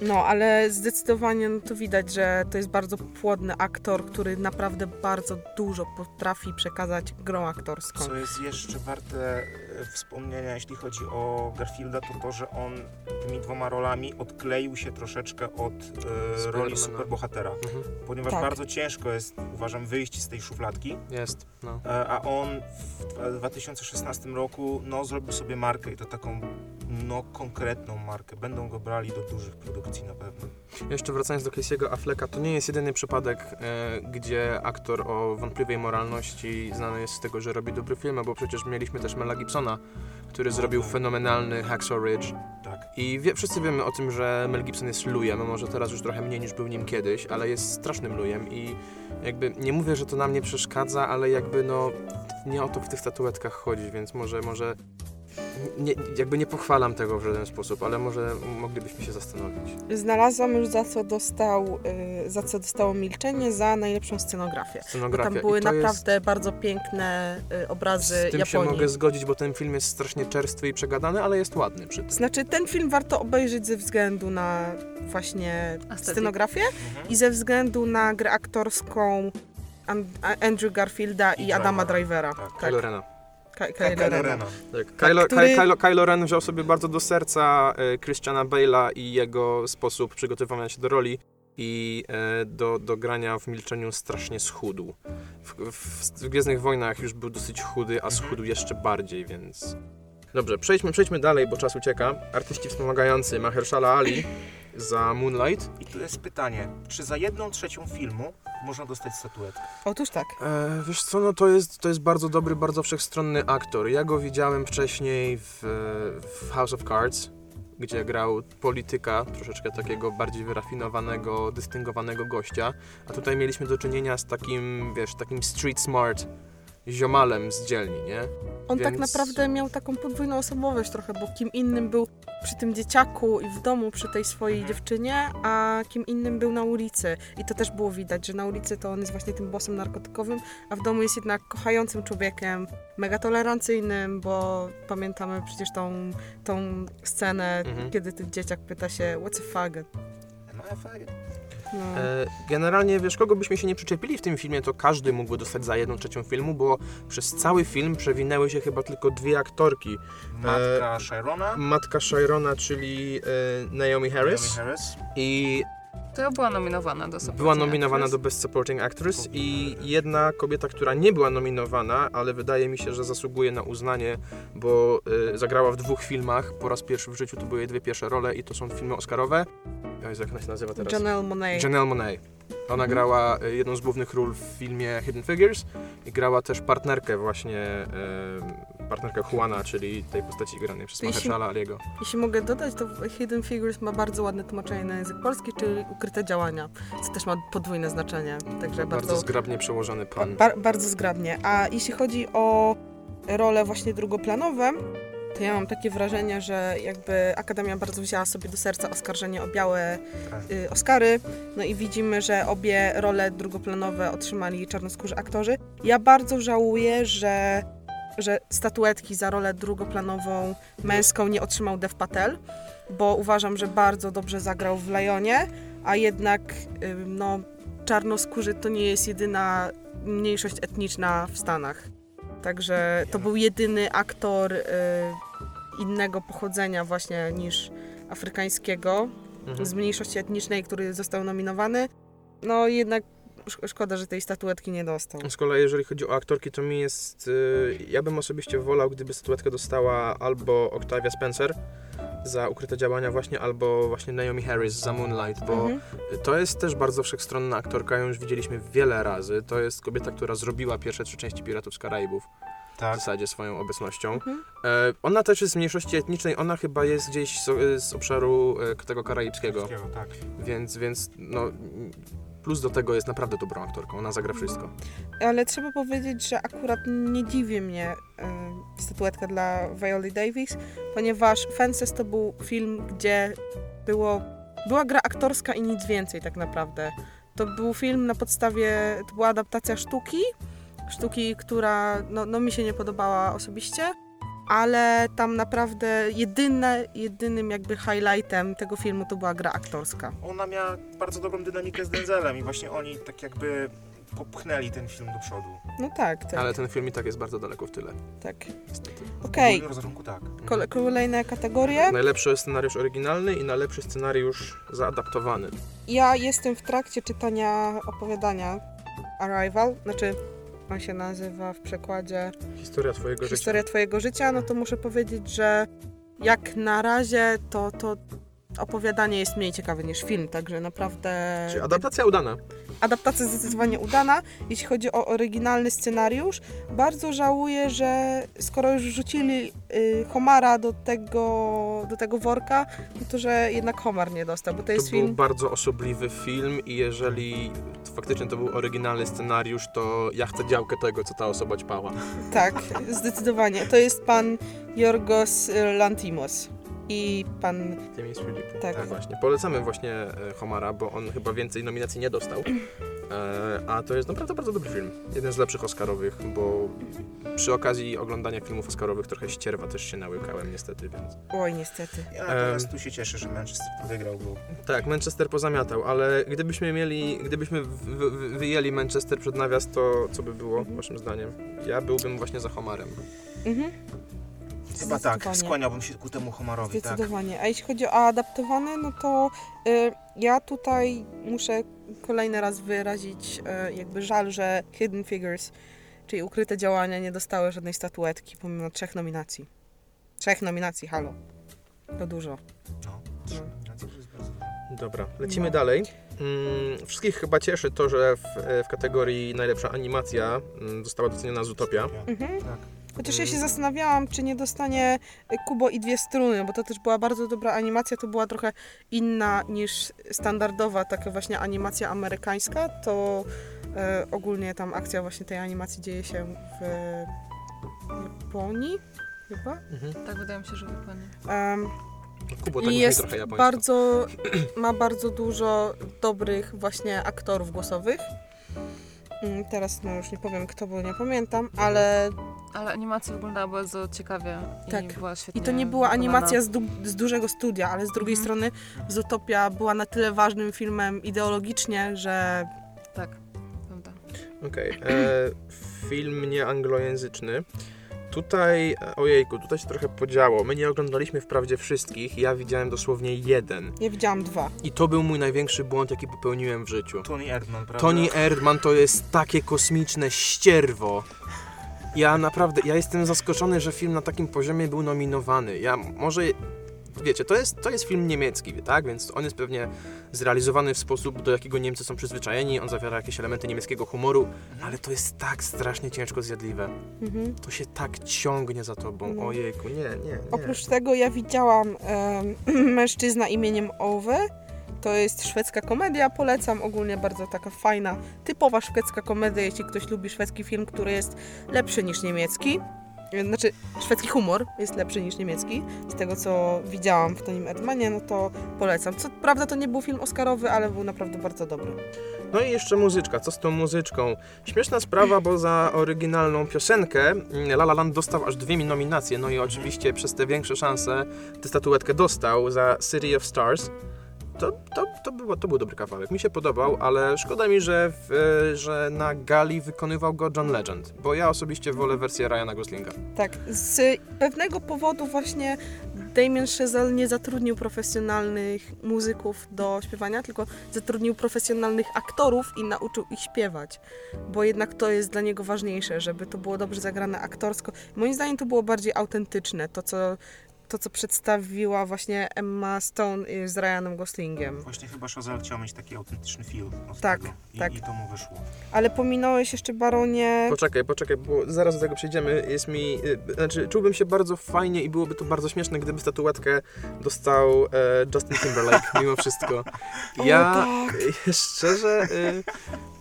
No, ale zdecydowanie no, to widać, że to jest bardzo płodny aktor, który naprawdę bardzo dużo potrafi przekazać grą aktorską. Co jest jeszcze warte wspomnienia, jeśli chodzi o Garfielda, to to, że on tymi dwoma rolami odkleił się troszeczkę od e, roli superbohatera, Mhm. ponieważ Tak. bardzo ciężko jest, uważam, wyjść z tej szufladki, Jest, no. e, a on w dwa- 2016 roku no, zrobił sobie markę i to taką no, konkretną markę. Będą go brali do dużych produkcji na pewno. Jeszcze wracając do Casey'ego Afflecka, to nie jest jedyny przypadek, e, gdzie aktor o wątpliwej moralności znany jest z tego, że robi dobre filmy, bo przecież mieliśmy też Mela Gibsona, który zrobił fenomenalny Hacksaw Ridge. Tak. I wie, wszyscy wiemy o tym, że Mel Gibson jest lujem, może teraz już trochę mniej niż był nim kiedyś, ale jest strasznym lujem i jakby nie mówię, że to nam nie przeszkadza, ale jakby no nie o to w tych statuetkach chodzi, więc może, może Nie, jakby nie pochwalam tego w żaden sposób, ale może moglibyśmy się zastanowić. Znalazłam już za co dostał, y, za co dostało milczenie za najlepszą scenografię. Bo Scenografia. tam były naprawdę bardzo piękne y, obrazy jest, Z tym się Japonii. mogę zgodzić, bo ten film jest strasznie czerstwy i przegadany, ale jest ładny przy tym. Znaczy, ten film warto obejrzeć ze względu na właśnie scenografię Mhm. i ze względu na grę aktorską Andrew Garfielda i, I Adama Drivera. Drivera. Tak. Ka- Kylo Kylo Rena. Rena. Tak, Kylo, który- Ky- Kylo, Kylo Ren wziął sobie bardzo do serca e, Christiana Bale'a i jego sposób przygotowania się do roli i e, do, do grania w milczeniu strasznie schudł. W, w, w Gwiezdnych Wojnach już był dosyć chudy, a schudł jeszcze bardziej, więc... Dobrze, przejdźmy, przejdźmy dalej, bo czas ucieka. Artyści wspomagający Mahershala Ali za Moonlight. I tu jest pytanie, czy za jedną trzecią filmu można dostać statuetkę? Otóż tak. E, wiesz co, no to jest, to jest bardzo dobry, bardzo wszechstronny aktor. Ja go widziałem wcześniej w, w House of Cards, gdzie grał polityka, troszeczkę takiego bardziej wyrafinowanego, dystyngowanego gościa, a tutaj mieliśmy do czynienia z takim, wiesz, takim street smart ziomalem z dzielni, nie? On tak Więc- naprawdę miał taką podwójną osobowość trochę, bo kim innym był przy tym dzieciaku i w domu przy tej swojej Mhm. dziewczynie, a kim innym był na ulicy. I to też było widać, że na ulicy to on jest właśnie tym bossem narkotykowym, a w domu jest jednak kochającym człowiekiem, mega tolerancyjnym, bo pamiętamy przecież tą, tą scenę, Mhm. kiedy ten dzieciak pyta się what's a faggot? No, ja fajnie. No. E, Generalnie, wiesz, kogo byśmy się nie przyczepili w tym filmie, to każdy mógłby dostać za jedną trzecią filmu, bo przez cały film przewinęły się chyba tylko dwie aktorki. Matka Shirona, Matka Shirona, czyli e, Naomi Harris Naomi Harris. i To była nominowana do Supporting była nominowana Actress. do Best Supporting Actress i jedna kobieta, która nie była nominowana, ale wydaje mi się, że zasługuje na uznanie, bo e, zagrała w dwóch filmach, po raz pierwszy w życiu to były jej dwie pierwsze role i to są filmy oscarowe. Jezu, jak ona się nazywa teraz? Janelle Monáe. Janelle Monáe. Ona grała e, jedną z głównych ról w filmie Hidden Figures i grała też partnerkę właśnie, e, partnerkę Juana, czyli tej postaci granej przez Mahershala Aliego. Jeśli mogę dodać, to Hidden Figures ma bardzo ładne tłumaczenie na język polski, czyli ukryte działania, co też ma podwójne znaczenie. Także Bardzo, bardzo, zgrabnie przełożony pan. Ba- bardzo zgrabnie. A jeśli chodzi o role właśnie drugoplanowe, to ja mam takie wrażenie, że jakby Akademia bardzo wzięła sobie do serca oskarżenie o białe Tak. y, Oscary. No i widzimy, że obie role drugoplanowe otrzymali czarnoskórzy aktorzy. Ja bardzo żałuję, że, że statuetki za rolę drugoplanową męską nie otrzymał Dev Patel, bo uważam, że bardzo dobrze zagrał w Lionie, a jednak no, czarnoskórzy to nie jest jedyna mniejszość etniczna w Stanach. Także to był jedyny aktor y, innego pochodzenia właśnie niż afrykańskiego Mhm. z mniejszości etnicznej, który został nominowany. No jednak sz- szkoda, że tej statuetki nie dostał. Z kolei jeżeli chodzi o aktorki, to mi jest... y, ja bym osobiście wolał, gdyby statuetkę dostała albo Octavia Spencer za ukryte działania właśnie, albo właśnie Naomi Harris za Moonlight, bo Mhm. to jest też bardzo wszechstronna aktorka, ją już widzieliśmy wiele razy. To jest kobieta, która zrobiła pierwsze trzy części Piratów z Karaibów w Tak. zasadzie swoją obecnością. Mhm. E, ona też jest z mniejszości etnicznej, ona chyba jest gdzieś z, z obszaru e, tego karaibskiego, tak. więc, więc no, plus do tego jest naprawdę dobrą aktorką, ona zagra wszystko. Ale trzeba powiedzieć, że akurat nie dziwi mnie y, statuetka dla Viola Davis, ponieważ Fences to był film, gdzie było, była gra aktorska i nic więcej tak naprawdę. To był film na podstawie, to była adaptacja sztuki, sztuki, która no, no mi się nie podobała osobiście, ale tam naprawdę jedyne, jedynym jakby highlightem tego filmu to była gra aktorska. Ona miała bardzo dobrą dynamikę z Denzelem i właśnie oni tak jakby popchnęli ten film do przodu. No tak, tak, Ale ten film i tak jest bardzo daleko w tyle, tak. niestety. Okej, W rozrachunku tak. Kole- kolejne kategorie. Najlepszy scenariusz oryginalny i najlepszy scenariusz zaadaptowany. Ja jestem w trakcie czytania opowiadania Arrival, znaczy on się nazywa w przekładzie Historia twojego Historia życia. Twojego Życia, no to muszę powiedzieć, że jak na razie to, to opowiadanie jest mniej ciekawe niż film, także naprawdę Czyli adaptacja udana. adaptacja zdecydowanie udana. Jeśli chodzi o oryginalny scenariusz, bardzo żałuję, że skoro już wrzucili y, Homara do tego, do tego worka, no to że jednak Homar nie dostał, bo to To jest był film... bardzo osobliwy film i jeżeli faktycznie to był oryginalny scenariusz, to ja chcę działkę tego, co ta osoba ćpała. Tak, zdecydowanie. To jest pan Jorgos Lantimos i pan... Tymi Filipu. Tak. Tak, właśnie. Polecamy właśnie e, Homara, bo on chyba więcej nominacji nie dostał. E, a to jest naprawdę bardzo dobry film. Jeden z lepszych Oscarowych, bo przy okazji oglądania filmów Oscarowych trochę ścierwa też się nałykałem niestety, więc... Oj, niestety. Ja natomiast tu się cieszę, że Manchester wygrał, bo Tak, Manchester pozamiatał, ale gdybyśmy mieli, gdybyśmy w, w, wyjęli Manchester przed nawias, to co by było, waszym zdaniem? Ja byłbym właśnie za Homarem. Mhm. Chyba tak, skłaniałbym się ku temu Homarowi, tak. Zdecydowanie. A jeśli chodzi o adaptowane, no to y, ja tutaj muszę kolejny raz wyrazić y, jakby żal, że Hidden Figures, czyli ukryte działania, nie dostały żadnej statuetki pomimo trzech nominacji. Trzech nominacji, halo. To dużo. No, trzy nominacje, to jest bardzo dużo. Dobra, lecimy No. dalej. Mm, wszystkich chyba cieszy to, że w, w kategorii najlepsza animacja mm, została doceniona Zootopia. Mhm. Tak. Chociaż ja się zastanawiałam, czy nie dostanie Kubo i dwie struny, bo to też była bardzo dobra animacja, to była trochę inna niż standardowa taka właśnie animacja amerykańska, to e, ogólnie tam akcja właśnie tej animacji dzieje się w Japonii chyba. Mhm. Tak, wydaje mi się, że wypadnie. Em, Kubo tak I jest trochę japońsko. bardzo, ma bardzo dużo dobrych właśnie aktorów głosowych. Mm, Teraz no już nie powiem kto, bo nie pamiętam, ale Ale animacja wyglądała bardzo ciekawie Tak. i była świetnie I to nie była animacja z, du- z dużego studia, ale z drugiej Mhm. strony Zootopia była na tyle ważnym filmem ideologicznie, że Tak, prawda. Okej, e, film nieanglojęzyczny. Tutaj, e, ojejku, tutaj się trochę podziało. My nie oglądaliśmy wprawdzie wszystkich, ja widziałem dosłownie jeden. ja widziałam dwa. I to był mój największy błąd, jaki popełniłem w życiu. Tony Erdman, prawda? Tony Erdman to jest takie kosmiczne ścierwo. Ja naprawdę, ja jestem zaskoczony, że film na takim poziomie był nominowany. Ja może, wiecie, to jest, to jest film niemiecki, tak? Więc on jest pewnie zrealizowany w sposób, do jakiego Niemcy są przyzwyczajeni. On zawiera jakieś elementy niemieckiego humoru, ale to jest tak strasznie ciężko zjadliwe. Mhm. To się tak ciągnie za tobą. No. Ojejku, nie, nie, nie. Oprócz tego ja widziałam em, Mężczyzna imieniem Owe. To jest szwedzka komedia, polecam ogólnie bardzo taka fajna, typowa szwedzka komedia, jeśli ktoś lubi szwedzki film, który jest lepszy niż niemiecki. Znaczy, szwedzki humor jest lepszy niż niemiecki. Z tego, co widziałam w Tonim Erdmanie, no to polecam. Co prawda to nie był film oscarowy, ale był naprawdę bardzo dobry. No i jeszcze muzyczka. Co z tą muzyczką? Śmieszna sprawa, bo za oryginalną piosenkę mm, La La Land dostał aż dwie nominacje. No i oczywiście przez te większe szanse tę statuetkę dostał za City of Stars. To, to, to, było, to był dobry kawałek. Mi się podobał, ale szkoda mi, że, w, e, że na gali wykonywał go John Legend, bo ja osobiście wolę wersję Ryana Goslinga. Tak, z pewnego powodu właśnie Damien Chazelle nie zatrudnił profesjonalnych muzyków do śpiewania, tylko zatrudnił profesjonalnych aktorów i nauczył ich śpiewać, bo jednak to jest dla niego ważniejsze, żeby to było dobrze zagrane aktorsko. Moim zdaniem to było bardziej autentyczne, to co, to, co przedstawiła właśnie Emma Stone y, z Ryanem Goslingiem. Właśnie chyba Chazelle chciał mieć taki autentyczny film Tak, tego. I, tak. I to mu wyszło. Ale pominąłeś jeszcze Baronie... Poczekaj, poczekaj, bo zaraz do tego przejdziemy. Jest mi, y, znaczy czułbym się bardzo fajnie i byłoby to bardzo śmieszne, gdyby statuetkę dostał e, Justin Timberlake mimo wszystko. O, Ja tak. szczerze, y,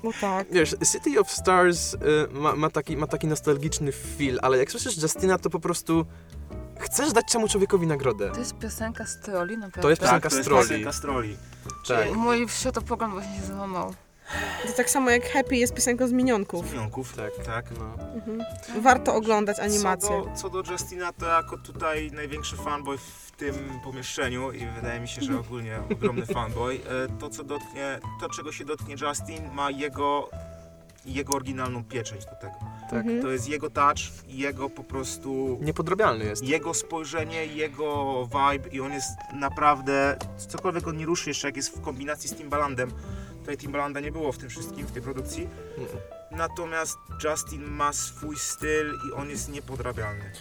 No tak. wiesz, City of Stars y, ma, ma, taki, ma taki nostalgiczny feel, ale jak słyszysz Justina, to po prostu chcesz dać czemu człowiekowi nagrodę. To jest piosenka z troli, naprawdę. To jest piosenka tak, to z jest troli. piosenka z troli. Tak. Mój światopogląd właśnie się załamał. To tak samo jak Happy jest piosenką z Minionków. Z Minionków. Tak. tak. No. Mhm. Warto oglądać animację. Co do, co do Justina, to jako tutaj największy fanboy w tym pomieszczeniu i wydaje mi się, że ogólnie ogromny fanboy, e, to co dotknie, to czego się dotknie Justin ma jego, jego oryginalną pieczęć do tego. Tak. Mhm. To jest jego touch, jego po prostu, Niepodrobialny jest. jego spojrzenie, jego vibe i on jest naprawdę, cokolwiek on nie ruszy jeszcze jak jest w kombinacji z Timbalandem, tutaj Timbalanda nie było w tym wszystkim, w tej produkcji, Mm. Natomiast Justin ma swój styl i on jest niepodrabialny.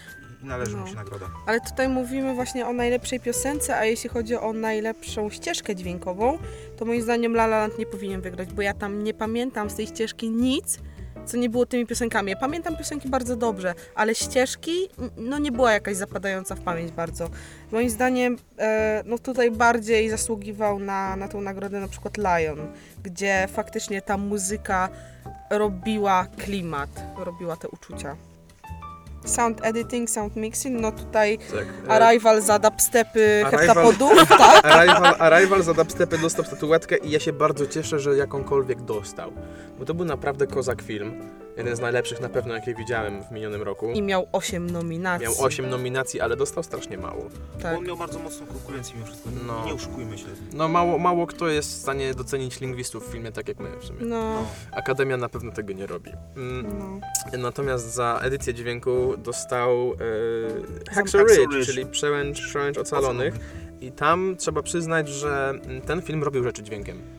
I należy mu No. się nagroda. Ale tutaj mówimy właśnie o najlepszej piosence, a jeśli chodzi o najlepszą ścieżkę dźwiękową, to moim zdaniem La La Land nie powinien wygrać, bo ja tam nie pamiętam z tej ścieżki nic, co nie było tymi piosenkami. Ja pamiętam piosenki bardzo dobrze, ale ścieżki, no nie była jakaś zapadająca w pamięć bardzo. Moim zdaniem, e, no tutaj bardziej zasługiwał na, na tą nagrodę na przykład Lion, gdzie faktycznie ta muzyka robiła klimat, robiła te uczucia. Sound editing, sound mixing, no tutaj Tak. Arrival za dubstepy heptapodów, tak? Arrival, Arrival za dubstepy dostał statuetkę i ja się bardzo cieszę, że jakąkolwiek dostał. Bo to był naprawdę kozak film. Jeden z najlepszych na pewno, jakie widziałem w minionym roku. I miał 8 nominacji. Miał 8 nominacji, ale dostał strasznie mało. Tak. Bo on miał bardzo mocną konkurencję mimo wszystko. No. Nie oszukujmy się. No mało, mało kto jest w stanie docenić lingwistów w filmie tak jak my w sumie. No, Akademia na pewno tego nie robi. Mm, no. Natomiast za edycję dźwięku dostał e, Hacksaw Hacksaw Ridge, Ridge. czyli przełęcz, przełęcz ocalonych. I tam trzeba przyznać, że mm, ten film robił rzeczy dźwiękiem.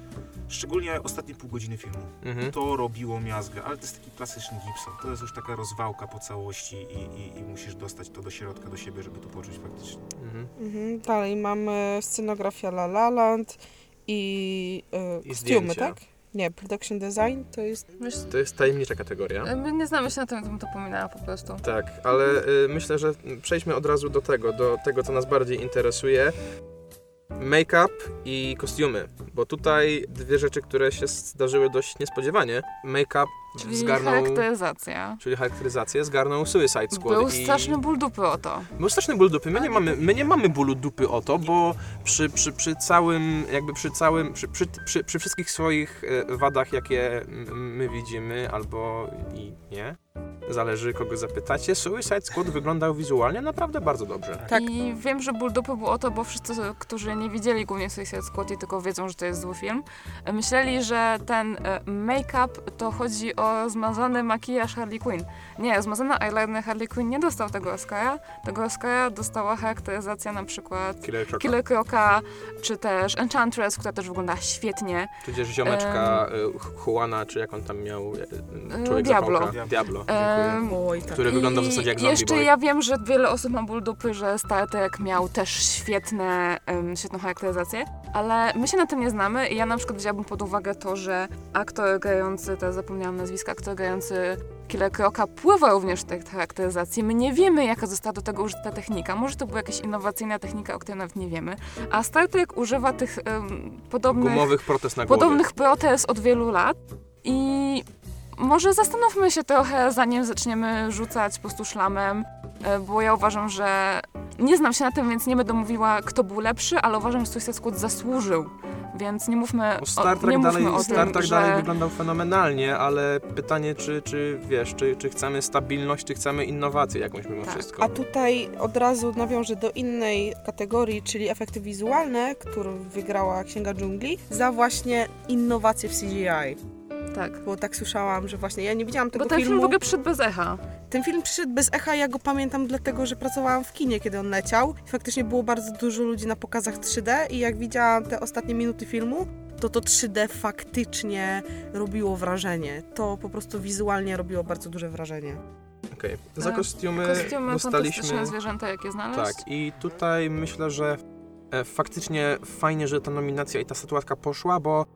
Szczególnie ostatnie pół godziny filmu. Mhm. To robiło miazgę, ale to jest taki klasyczny Gibson. To jest już taka rozwałka po całości i, i, i musisz dostać to do środka, do siebie, żeby to poczuć faktycznie. Mhm. Mhm. Dalej mamy scenografia La La Land i, e, I kostiumy, zdjęcia. tak? Nie, production design to jest... Wiesz, To jest tajemnicza kategoria. e, my nie znamy się na tym, to bym to pominęła po prostu. Tak, ale y, myślę, że przejdźmy od razu do tego, do tego, co nas bardziej interesuje. Make-up i kostiumy, bo tutaj dwie rzeczy, które się zdarzyły dość niespodziewanie. Make-up Czyli zgarnął, charakteryzacja. czyli charakteryzację, zgarnął Suicide Squad. Był i... straszny ból dupy o to. Był straszny ból dupy. My nie mamy, my nie mamy bólu dupy o to, bo przy, przy, przy całym, jakby przy całym, przy, przy, przy, przy wszystkich swoich e, wadach, jakie my widzimy, albo i nie, zależy kogo zapytacie, Suicide Squad wyglądał wizualnie naprawdę bardzo dobrze. Tak. I wiem, że ból dupy był o to, bo wszyscy, którzy nie widzieli głównie Suicide Squad i tylko wiedzą, że to jest zły film, myśleli, że ten e, make-up to chodzi o zmazany makijaż Harley Quinn. Nie, zmazany eyeliner Harley Quinn nie dostał tego Oscara. Tego Oscara dostała charakteryzacja na przykład Killer Croc. Killer Croca, czy też Enchantress, która też wygląda świetnie. Tudzież ziomeczka e, Juana, czy jak on tam miał, e, człowiek Diablo. zapałka. Diablo. Oj, tak. Który wygląda w zasadzie jak zombie jeszcze boy. ja wiem, że wiele osób ma ból dupy, że Star Trek miał też świetne, em, świetną charakteryzację, ale my się na tym nie znamy i ja na przykład wzięłabym pod uwagę to, że aktor grający, teraz zapomniałam nazwiska, aktor grający Killer Croca pływa również w tej charakteryzacji. My nie wiemy, jaka została do tego użyta technika. Może to była jakaś innowacyjna technika, o której nawet nie wiemy. A Star Trek używa tych podobnych Gumowych protest na głowie. podobnych protez od wielu lat i może zastanówmy się trochę, zanim zaczniemy rzucać po prostu szlamem, bo ja uważam, że nie znam się na tym, więc nie będę mówiła, kto był lepszy, ale uważam, że Suicide Squad zasłużył, więc nie mówmy, No o, Star nie Trek, mówmy dalej, o Star tym, Trek że... dalej wyglądał fenomenalnie, ale pytanie, czy, czy wiesz, czy, czy chcemy stabilność, czy chcemy innowację jakąś mimo Tak. wszystko. A tutaj od razu nawiążę do innej kategorii, czyli efekty wizualne, którą wygrała Księga Dżungli, za właśnie innowacje w CGI. Tak. Bo tak słyszałam, że właśnie ja nie widziałam tego Bo ten filmu. film w ogóle przyszedł bez echa. Ten film przyszedł bez echa, ja go pamiętam dlatego, że pracowałam w kinie, kiedy on leciał. I faktycznie było bardzo dużo ludzi na pokazach 3D i jak widziałam te ostatnie minuty filmu, to to 3D faktycznie robiło wrażenie. To po prostu wizualnie robiło bardzo duże wrażenie. Okej. Za E, kostiumy, Kostiumy, dostaliśmy... fantastyczne zwierzęta, jakie znaleźć. Tak, i tutaj myślę, że e, faktycznie fajnie, że ta nominacja i ta statuetka poszła, bo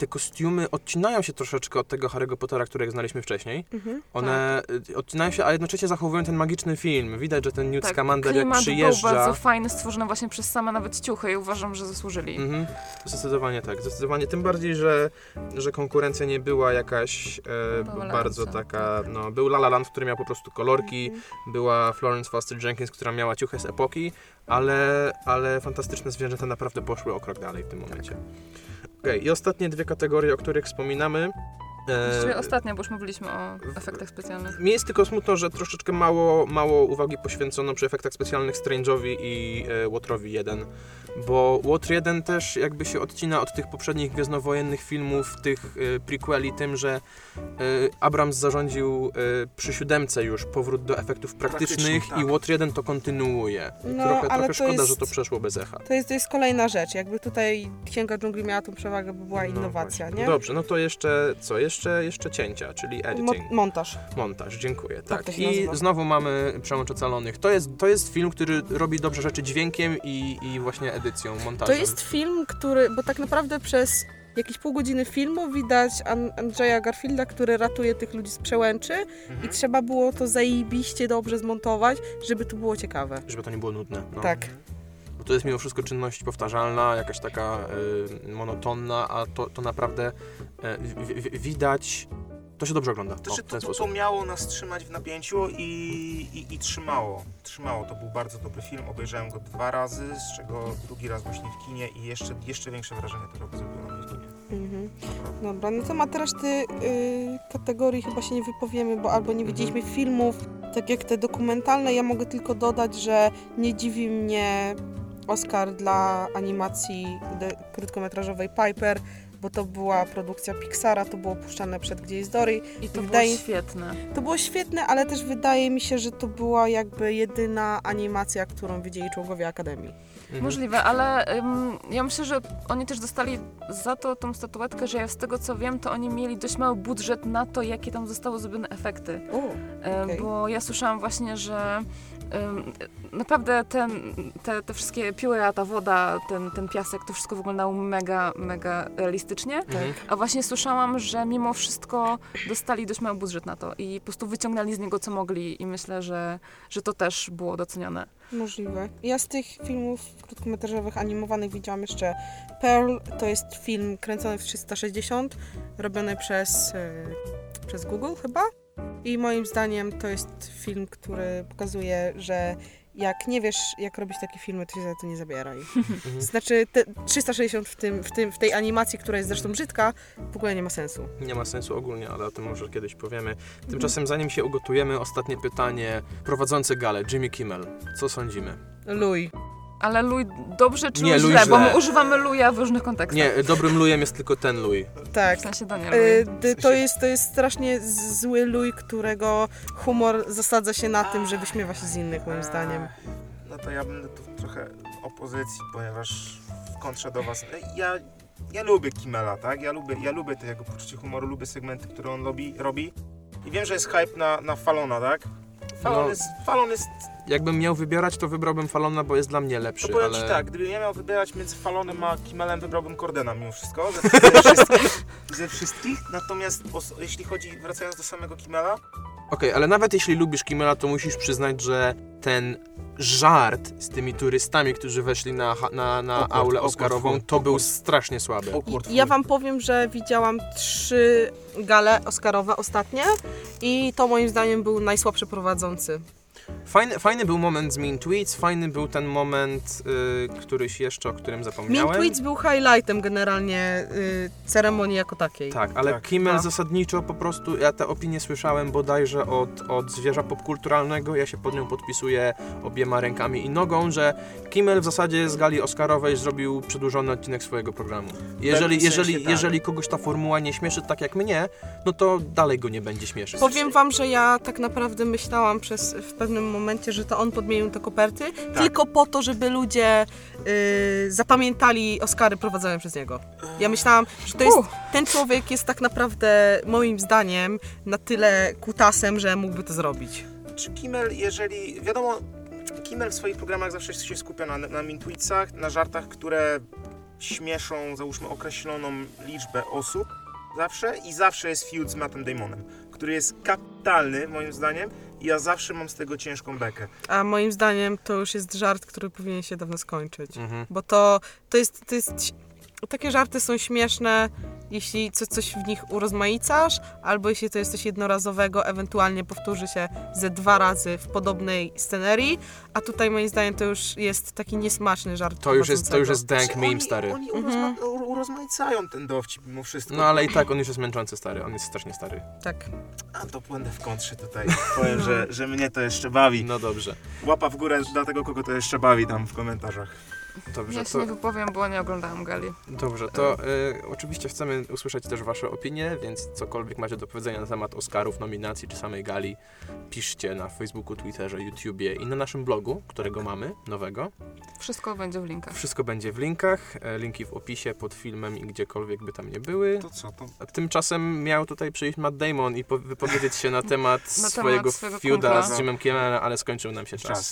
te kostiumy odcinają się troszeczkę od tego Harry'ego Pottera, którego znaliśmy wcześniej. Mhm. One e, odcinają się, a jednocześnie zachowują ten magiczny film. Widać, że ten Newt Tak, Scamander jak przyjeżdża... był bardzo fajny, stworzony właśnie przez same nawet ciuchy i uważam, że zasłużyli. Mhm. Zdecydowanie tak, zdecydowanie. Tym bardziej, że, że konkurencja nie była jakaś e, Powalająca. bardzo taka. No, był La La Land, który miał po prostu kolorki, Mhm. była Florence Foster Jenkins, która miała ciuchy z epoki, ale, ale fantastyczne zwierzęta naprawdę poszły o krok dalej w tym momencie. Okej, i ostatnie dwie kategorie, o których wspominamy. E, Właściwie ostatnio, bo już mówiliśmy o efektach specjalnych. mi jest tylko smutno, że troszeczkę mało, mało uwagi poświęcono przy efektach specjalnych Strange'owi i e, Łotrowi 1, bo Łotr 1 też jakby się odcina od tych poprzednich gwiezdnowojennych filmów, tych e, prequeli tym, że e, Abrams zarządził e, przy siódemce już powrót do efektów praktycznych tak. i Łotr 1 to kontynuuje. No, trochę, ale trochę to szkoda, jest- że to przeszło bez echa. To jest, to jest kolejna rzecz. Jakby tutaj Księga Dżungli miała tą przewagę, bo była No innowacja, właśnie. nie? Dobrze, no to jeszcze co? Jeszcze, jeszcze cięcia, czyli Mo- editing. montaż. Montaż, dziękuję. Tak. się I nazywa. znowu mamy Przełącz Ocalonych. To jest, to jest film, który robi dobrze rzeczy dźwiękiem i, i właśnie edycją, montażem. To jest film, który, bo tak naprawdę przez jakieś pół godziny filmu widać An- Andrzeja Garfielda, który ratuje tych ludzi z przełęczy i Mhm. trzeba było to zajebiście dobrze zmontować, żeby to było ciekawe. Żeby to nie było nudne. No. Tak. Bo to jest mimo wszystko czynność powtarzalna, jakaś taka y, monotonna, a to, to naprawdę y, w, w, widać. To się dobrze ogląda. To, o, to, ten to, sposób. to miało nas trzymać w napięciu i, i, i trzymało. Trzymało. To był bardzo dobry film. Obejrzałem go dwa razy, z czego drugi raz właśnie w kinie i jeszcze, jeszcze większe wrażenie to zrobiło na mnie w kinie. Mhm. Dobra, na temat reszty y, kategorii chyba się nie wypowiemy, bo albo nie widzieliśmy filmów, tak jak te dokumentalne. Ja mogę tylko dodać, że nie dziwi mnie Oscar dla animacji krótkometrażowej Piper, bo to była produkcja Pixara, to było puszczane przed Gdzie jest Dory. I to Wydaje- było świetne. To było świetne, ale też wydaje mi się, że to była jakby jedyna animacja, którą widzieli członkowie Akademii. Mhm. Możliwe, ale ym, ja myślę, że oni też dostali za to tą statuetkę, że ja z tego co wiem, to oni mieli dość mały budżet na to, jakie tam zostały zrobione efekty. O, E, Okej. Bo ja słyszałam właśnie, że naprawdę ten, te, te wszystkie pióra, ta woda, ten, ten piasek, to wszystko wyglądało mega, mega realistycznie. Mhm. A właśnie słyszałam, że mimo wszystko dostali dość mały budżet na to i po prostu wyciągnęli z niego co mogli i myślę, że, że to też było docenione. Możliwe. Ja z tych filmów krótkometrażowych animowanych widziałam jeszcze Pearl. To jest film kręcony w 360, robiony przez, e, przez Google chyba. I moim zdaniem to jest film, który pokazuje, że jak nie wiesz, jak robić takie filmy, to się za to nie zabieraj. Mhm. Znaczy, te 360 w, tym, w, tym, w tej animacji, która jest zresztą brzydka, w ogóle nie ma sensu. Nie ma sensu ogólnie, ale o tym może kiedyś powiemy. Tymczasem, zanim się ugotujemy, ostatnie pytanie. Prowadzący galę, Jimmy Kimmel. Co sądzimy? Luj. Ale Luj dobrze czy Nie, źle? Luj Bo źle. my używamy Luja w różnych kontekstach. Nie, dobrym lujem jest tylko ten luj. Tak. W sensie Daniel Y, To jest, to jest strasznie zły luj, którego humor zasadza się na tym, że wyśmiewa się z innych, moim zdaniem. No to ja będę tu trochę opozycji, ponieważ w kontrze do was. Ja, ja lubię Kimmela, tak? Ja lubię, ja lubię to jego poczucie humoru, lubię segmenty, które on robi. robi. I wiem, że jest hype na, na Falona, tak? Falon, No. jest, Falon jest. Jakbym miał wybierać, to wybrałbym Falona, bo jest dla mnie To lepszy, powiem ale... ci tak, gdybym ja miał wybierać między Falonem a Kimmelem, wybrałbym Cordena mimo wszystko. Ze, wszystkich, ze wszystkich. Natomiast jeśli chodzi, wracając do samego Kimmela, Okej, ale nawet jeśli lubisz Kimmela, to musisz przyznać, że ten żart z tymi turystami, którzy weszli na, na, na Awkward, aulę Oscarową, to był strasznie słaby. ja wam powiem, że widziałam trzy gale Oscarowe ostatnie i to moim zdaniem był najsłabszy prowadzący. Fajny, fajny był moment z Mean Tweets, fajny był ten moment, y, któryś jeszcze, o którym zapomniałem. Mean Tweets był highlightem generalnie y, ceremonii jako takiej. Tak, ale Tak, Kimmel no. zasadniczo po prostu, ja te opinie słyszałem bodajże od, od zwierza popkulturalnego, ja się pod nią podpisuję obiema rękami i nogą, że Kimmel w zasadzie z gali Oscarowej zrobił przedłużony odcinek swojego programu. Jeżeli, sensie jeżeli, tak. jeżeli kogoś ta formuła nie śmieszy tak jak mnie, no to dalej go nie będzie śmieszyć. Powiem wam, że ja tak naprawdę myślałam przez, w pewnym momencie, że to on podmienił te koperty, tylko po to, żeby ludzie y, zapamiętali Oscary prowadzone przez niego. Ja myślałam, że to jest, Uh. ten człowiek jest tak naprawdę moim zdaniem na tyle kutasem, że mógłby to zrobić. Czy Kimmel, jeżeli. Wiadomo, Kimmel w swoich programach zawsze się skupia na, na mintuicach, na żartach, które śmieszą, załóżmy, określoną liczbę osób. Zawsze i zawsze jest feud z Mattem Damonem, który jest kapitalny, moim zdaniem, i ja zawsze mam z tego ciężką bekę. A moim zdaniem to już jest żart, który powinien się dawno skończyć. Mhm. Bo to, to jest, to jest... Takie żarty są śmieszne, jeśli co, coś w nich urozmaicasz, albo jeśli to jest coś jednorazowego, ewentualnie powtórzy się ze dwa razy w podobnej scenerii, a tutaj moim zdaniem to już jest taki niesmaczny żart. To już jest, to już jest dank meme, oni, stary. Oni Mhm. urozma- urozmaicają ten dowcip mimo wszystko. No ale i tak on już jest męczący, stary, on jest strasznie stary. Tak. A to będę w kontrze tutaj. Powiem, że, że mnie to jeszcze bawi. No dobrze, Łapa w górę dla tego, kogo to jeszcze bawi tam w komentarzach. Dobrze, Ja się to... nie wypowiem, bo nie oglądałam gali. Dobrze, to y, oczywiście chcemy usłyszeć też Wasze opinie, więc cokolwiek macie do powiedzenia na temat Oscarów, nominacji czy samej gali, piszcie na Facebooku, Twitterze, YouTubie i na naszym blogu, którego mamy, nowego. Wszystko będzie w linkach. Wszystko będzie w linkach, e, linki w opisie pod filmem i gdziekolwiek by tam nie były. To co, to A tymczasem miał tutaj przyjść Matt Damon i po- wypowiedzieć się na temat Na temat swojego swojego feuda kumpla. z Jimem Kimmelem, ale skończył nam się czas. czas.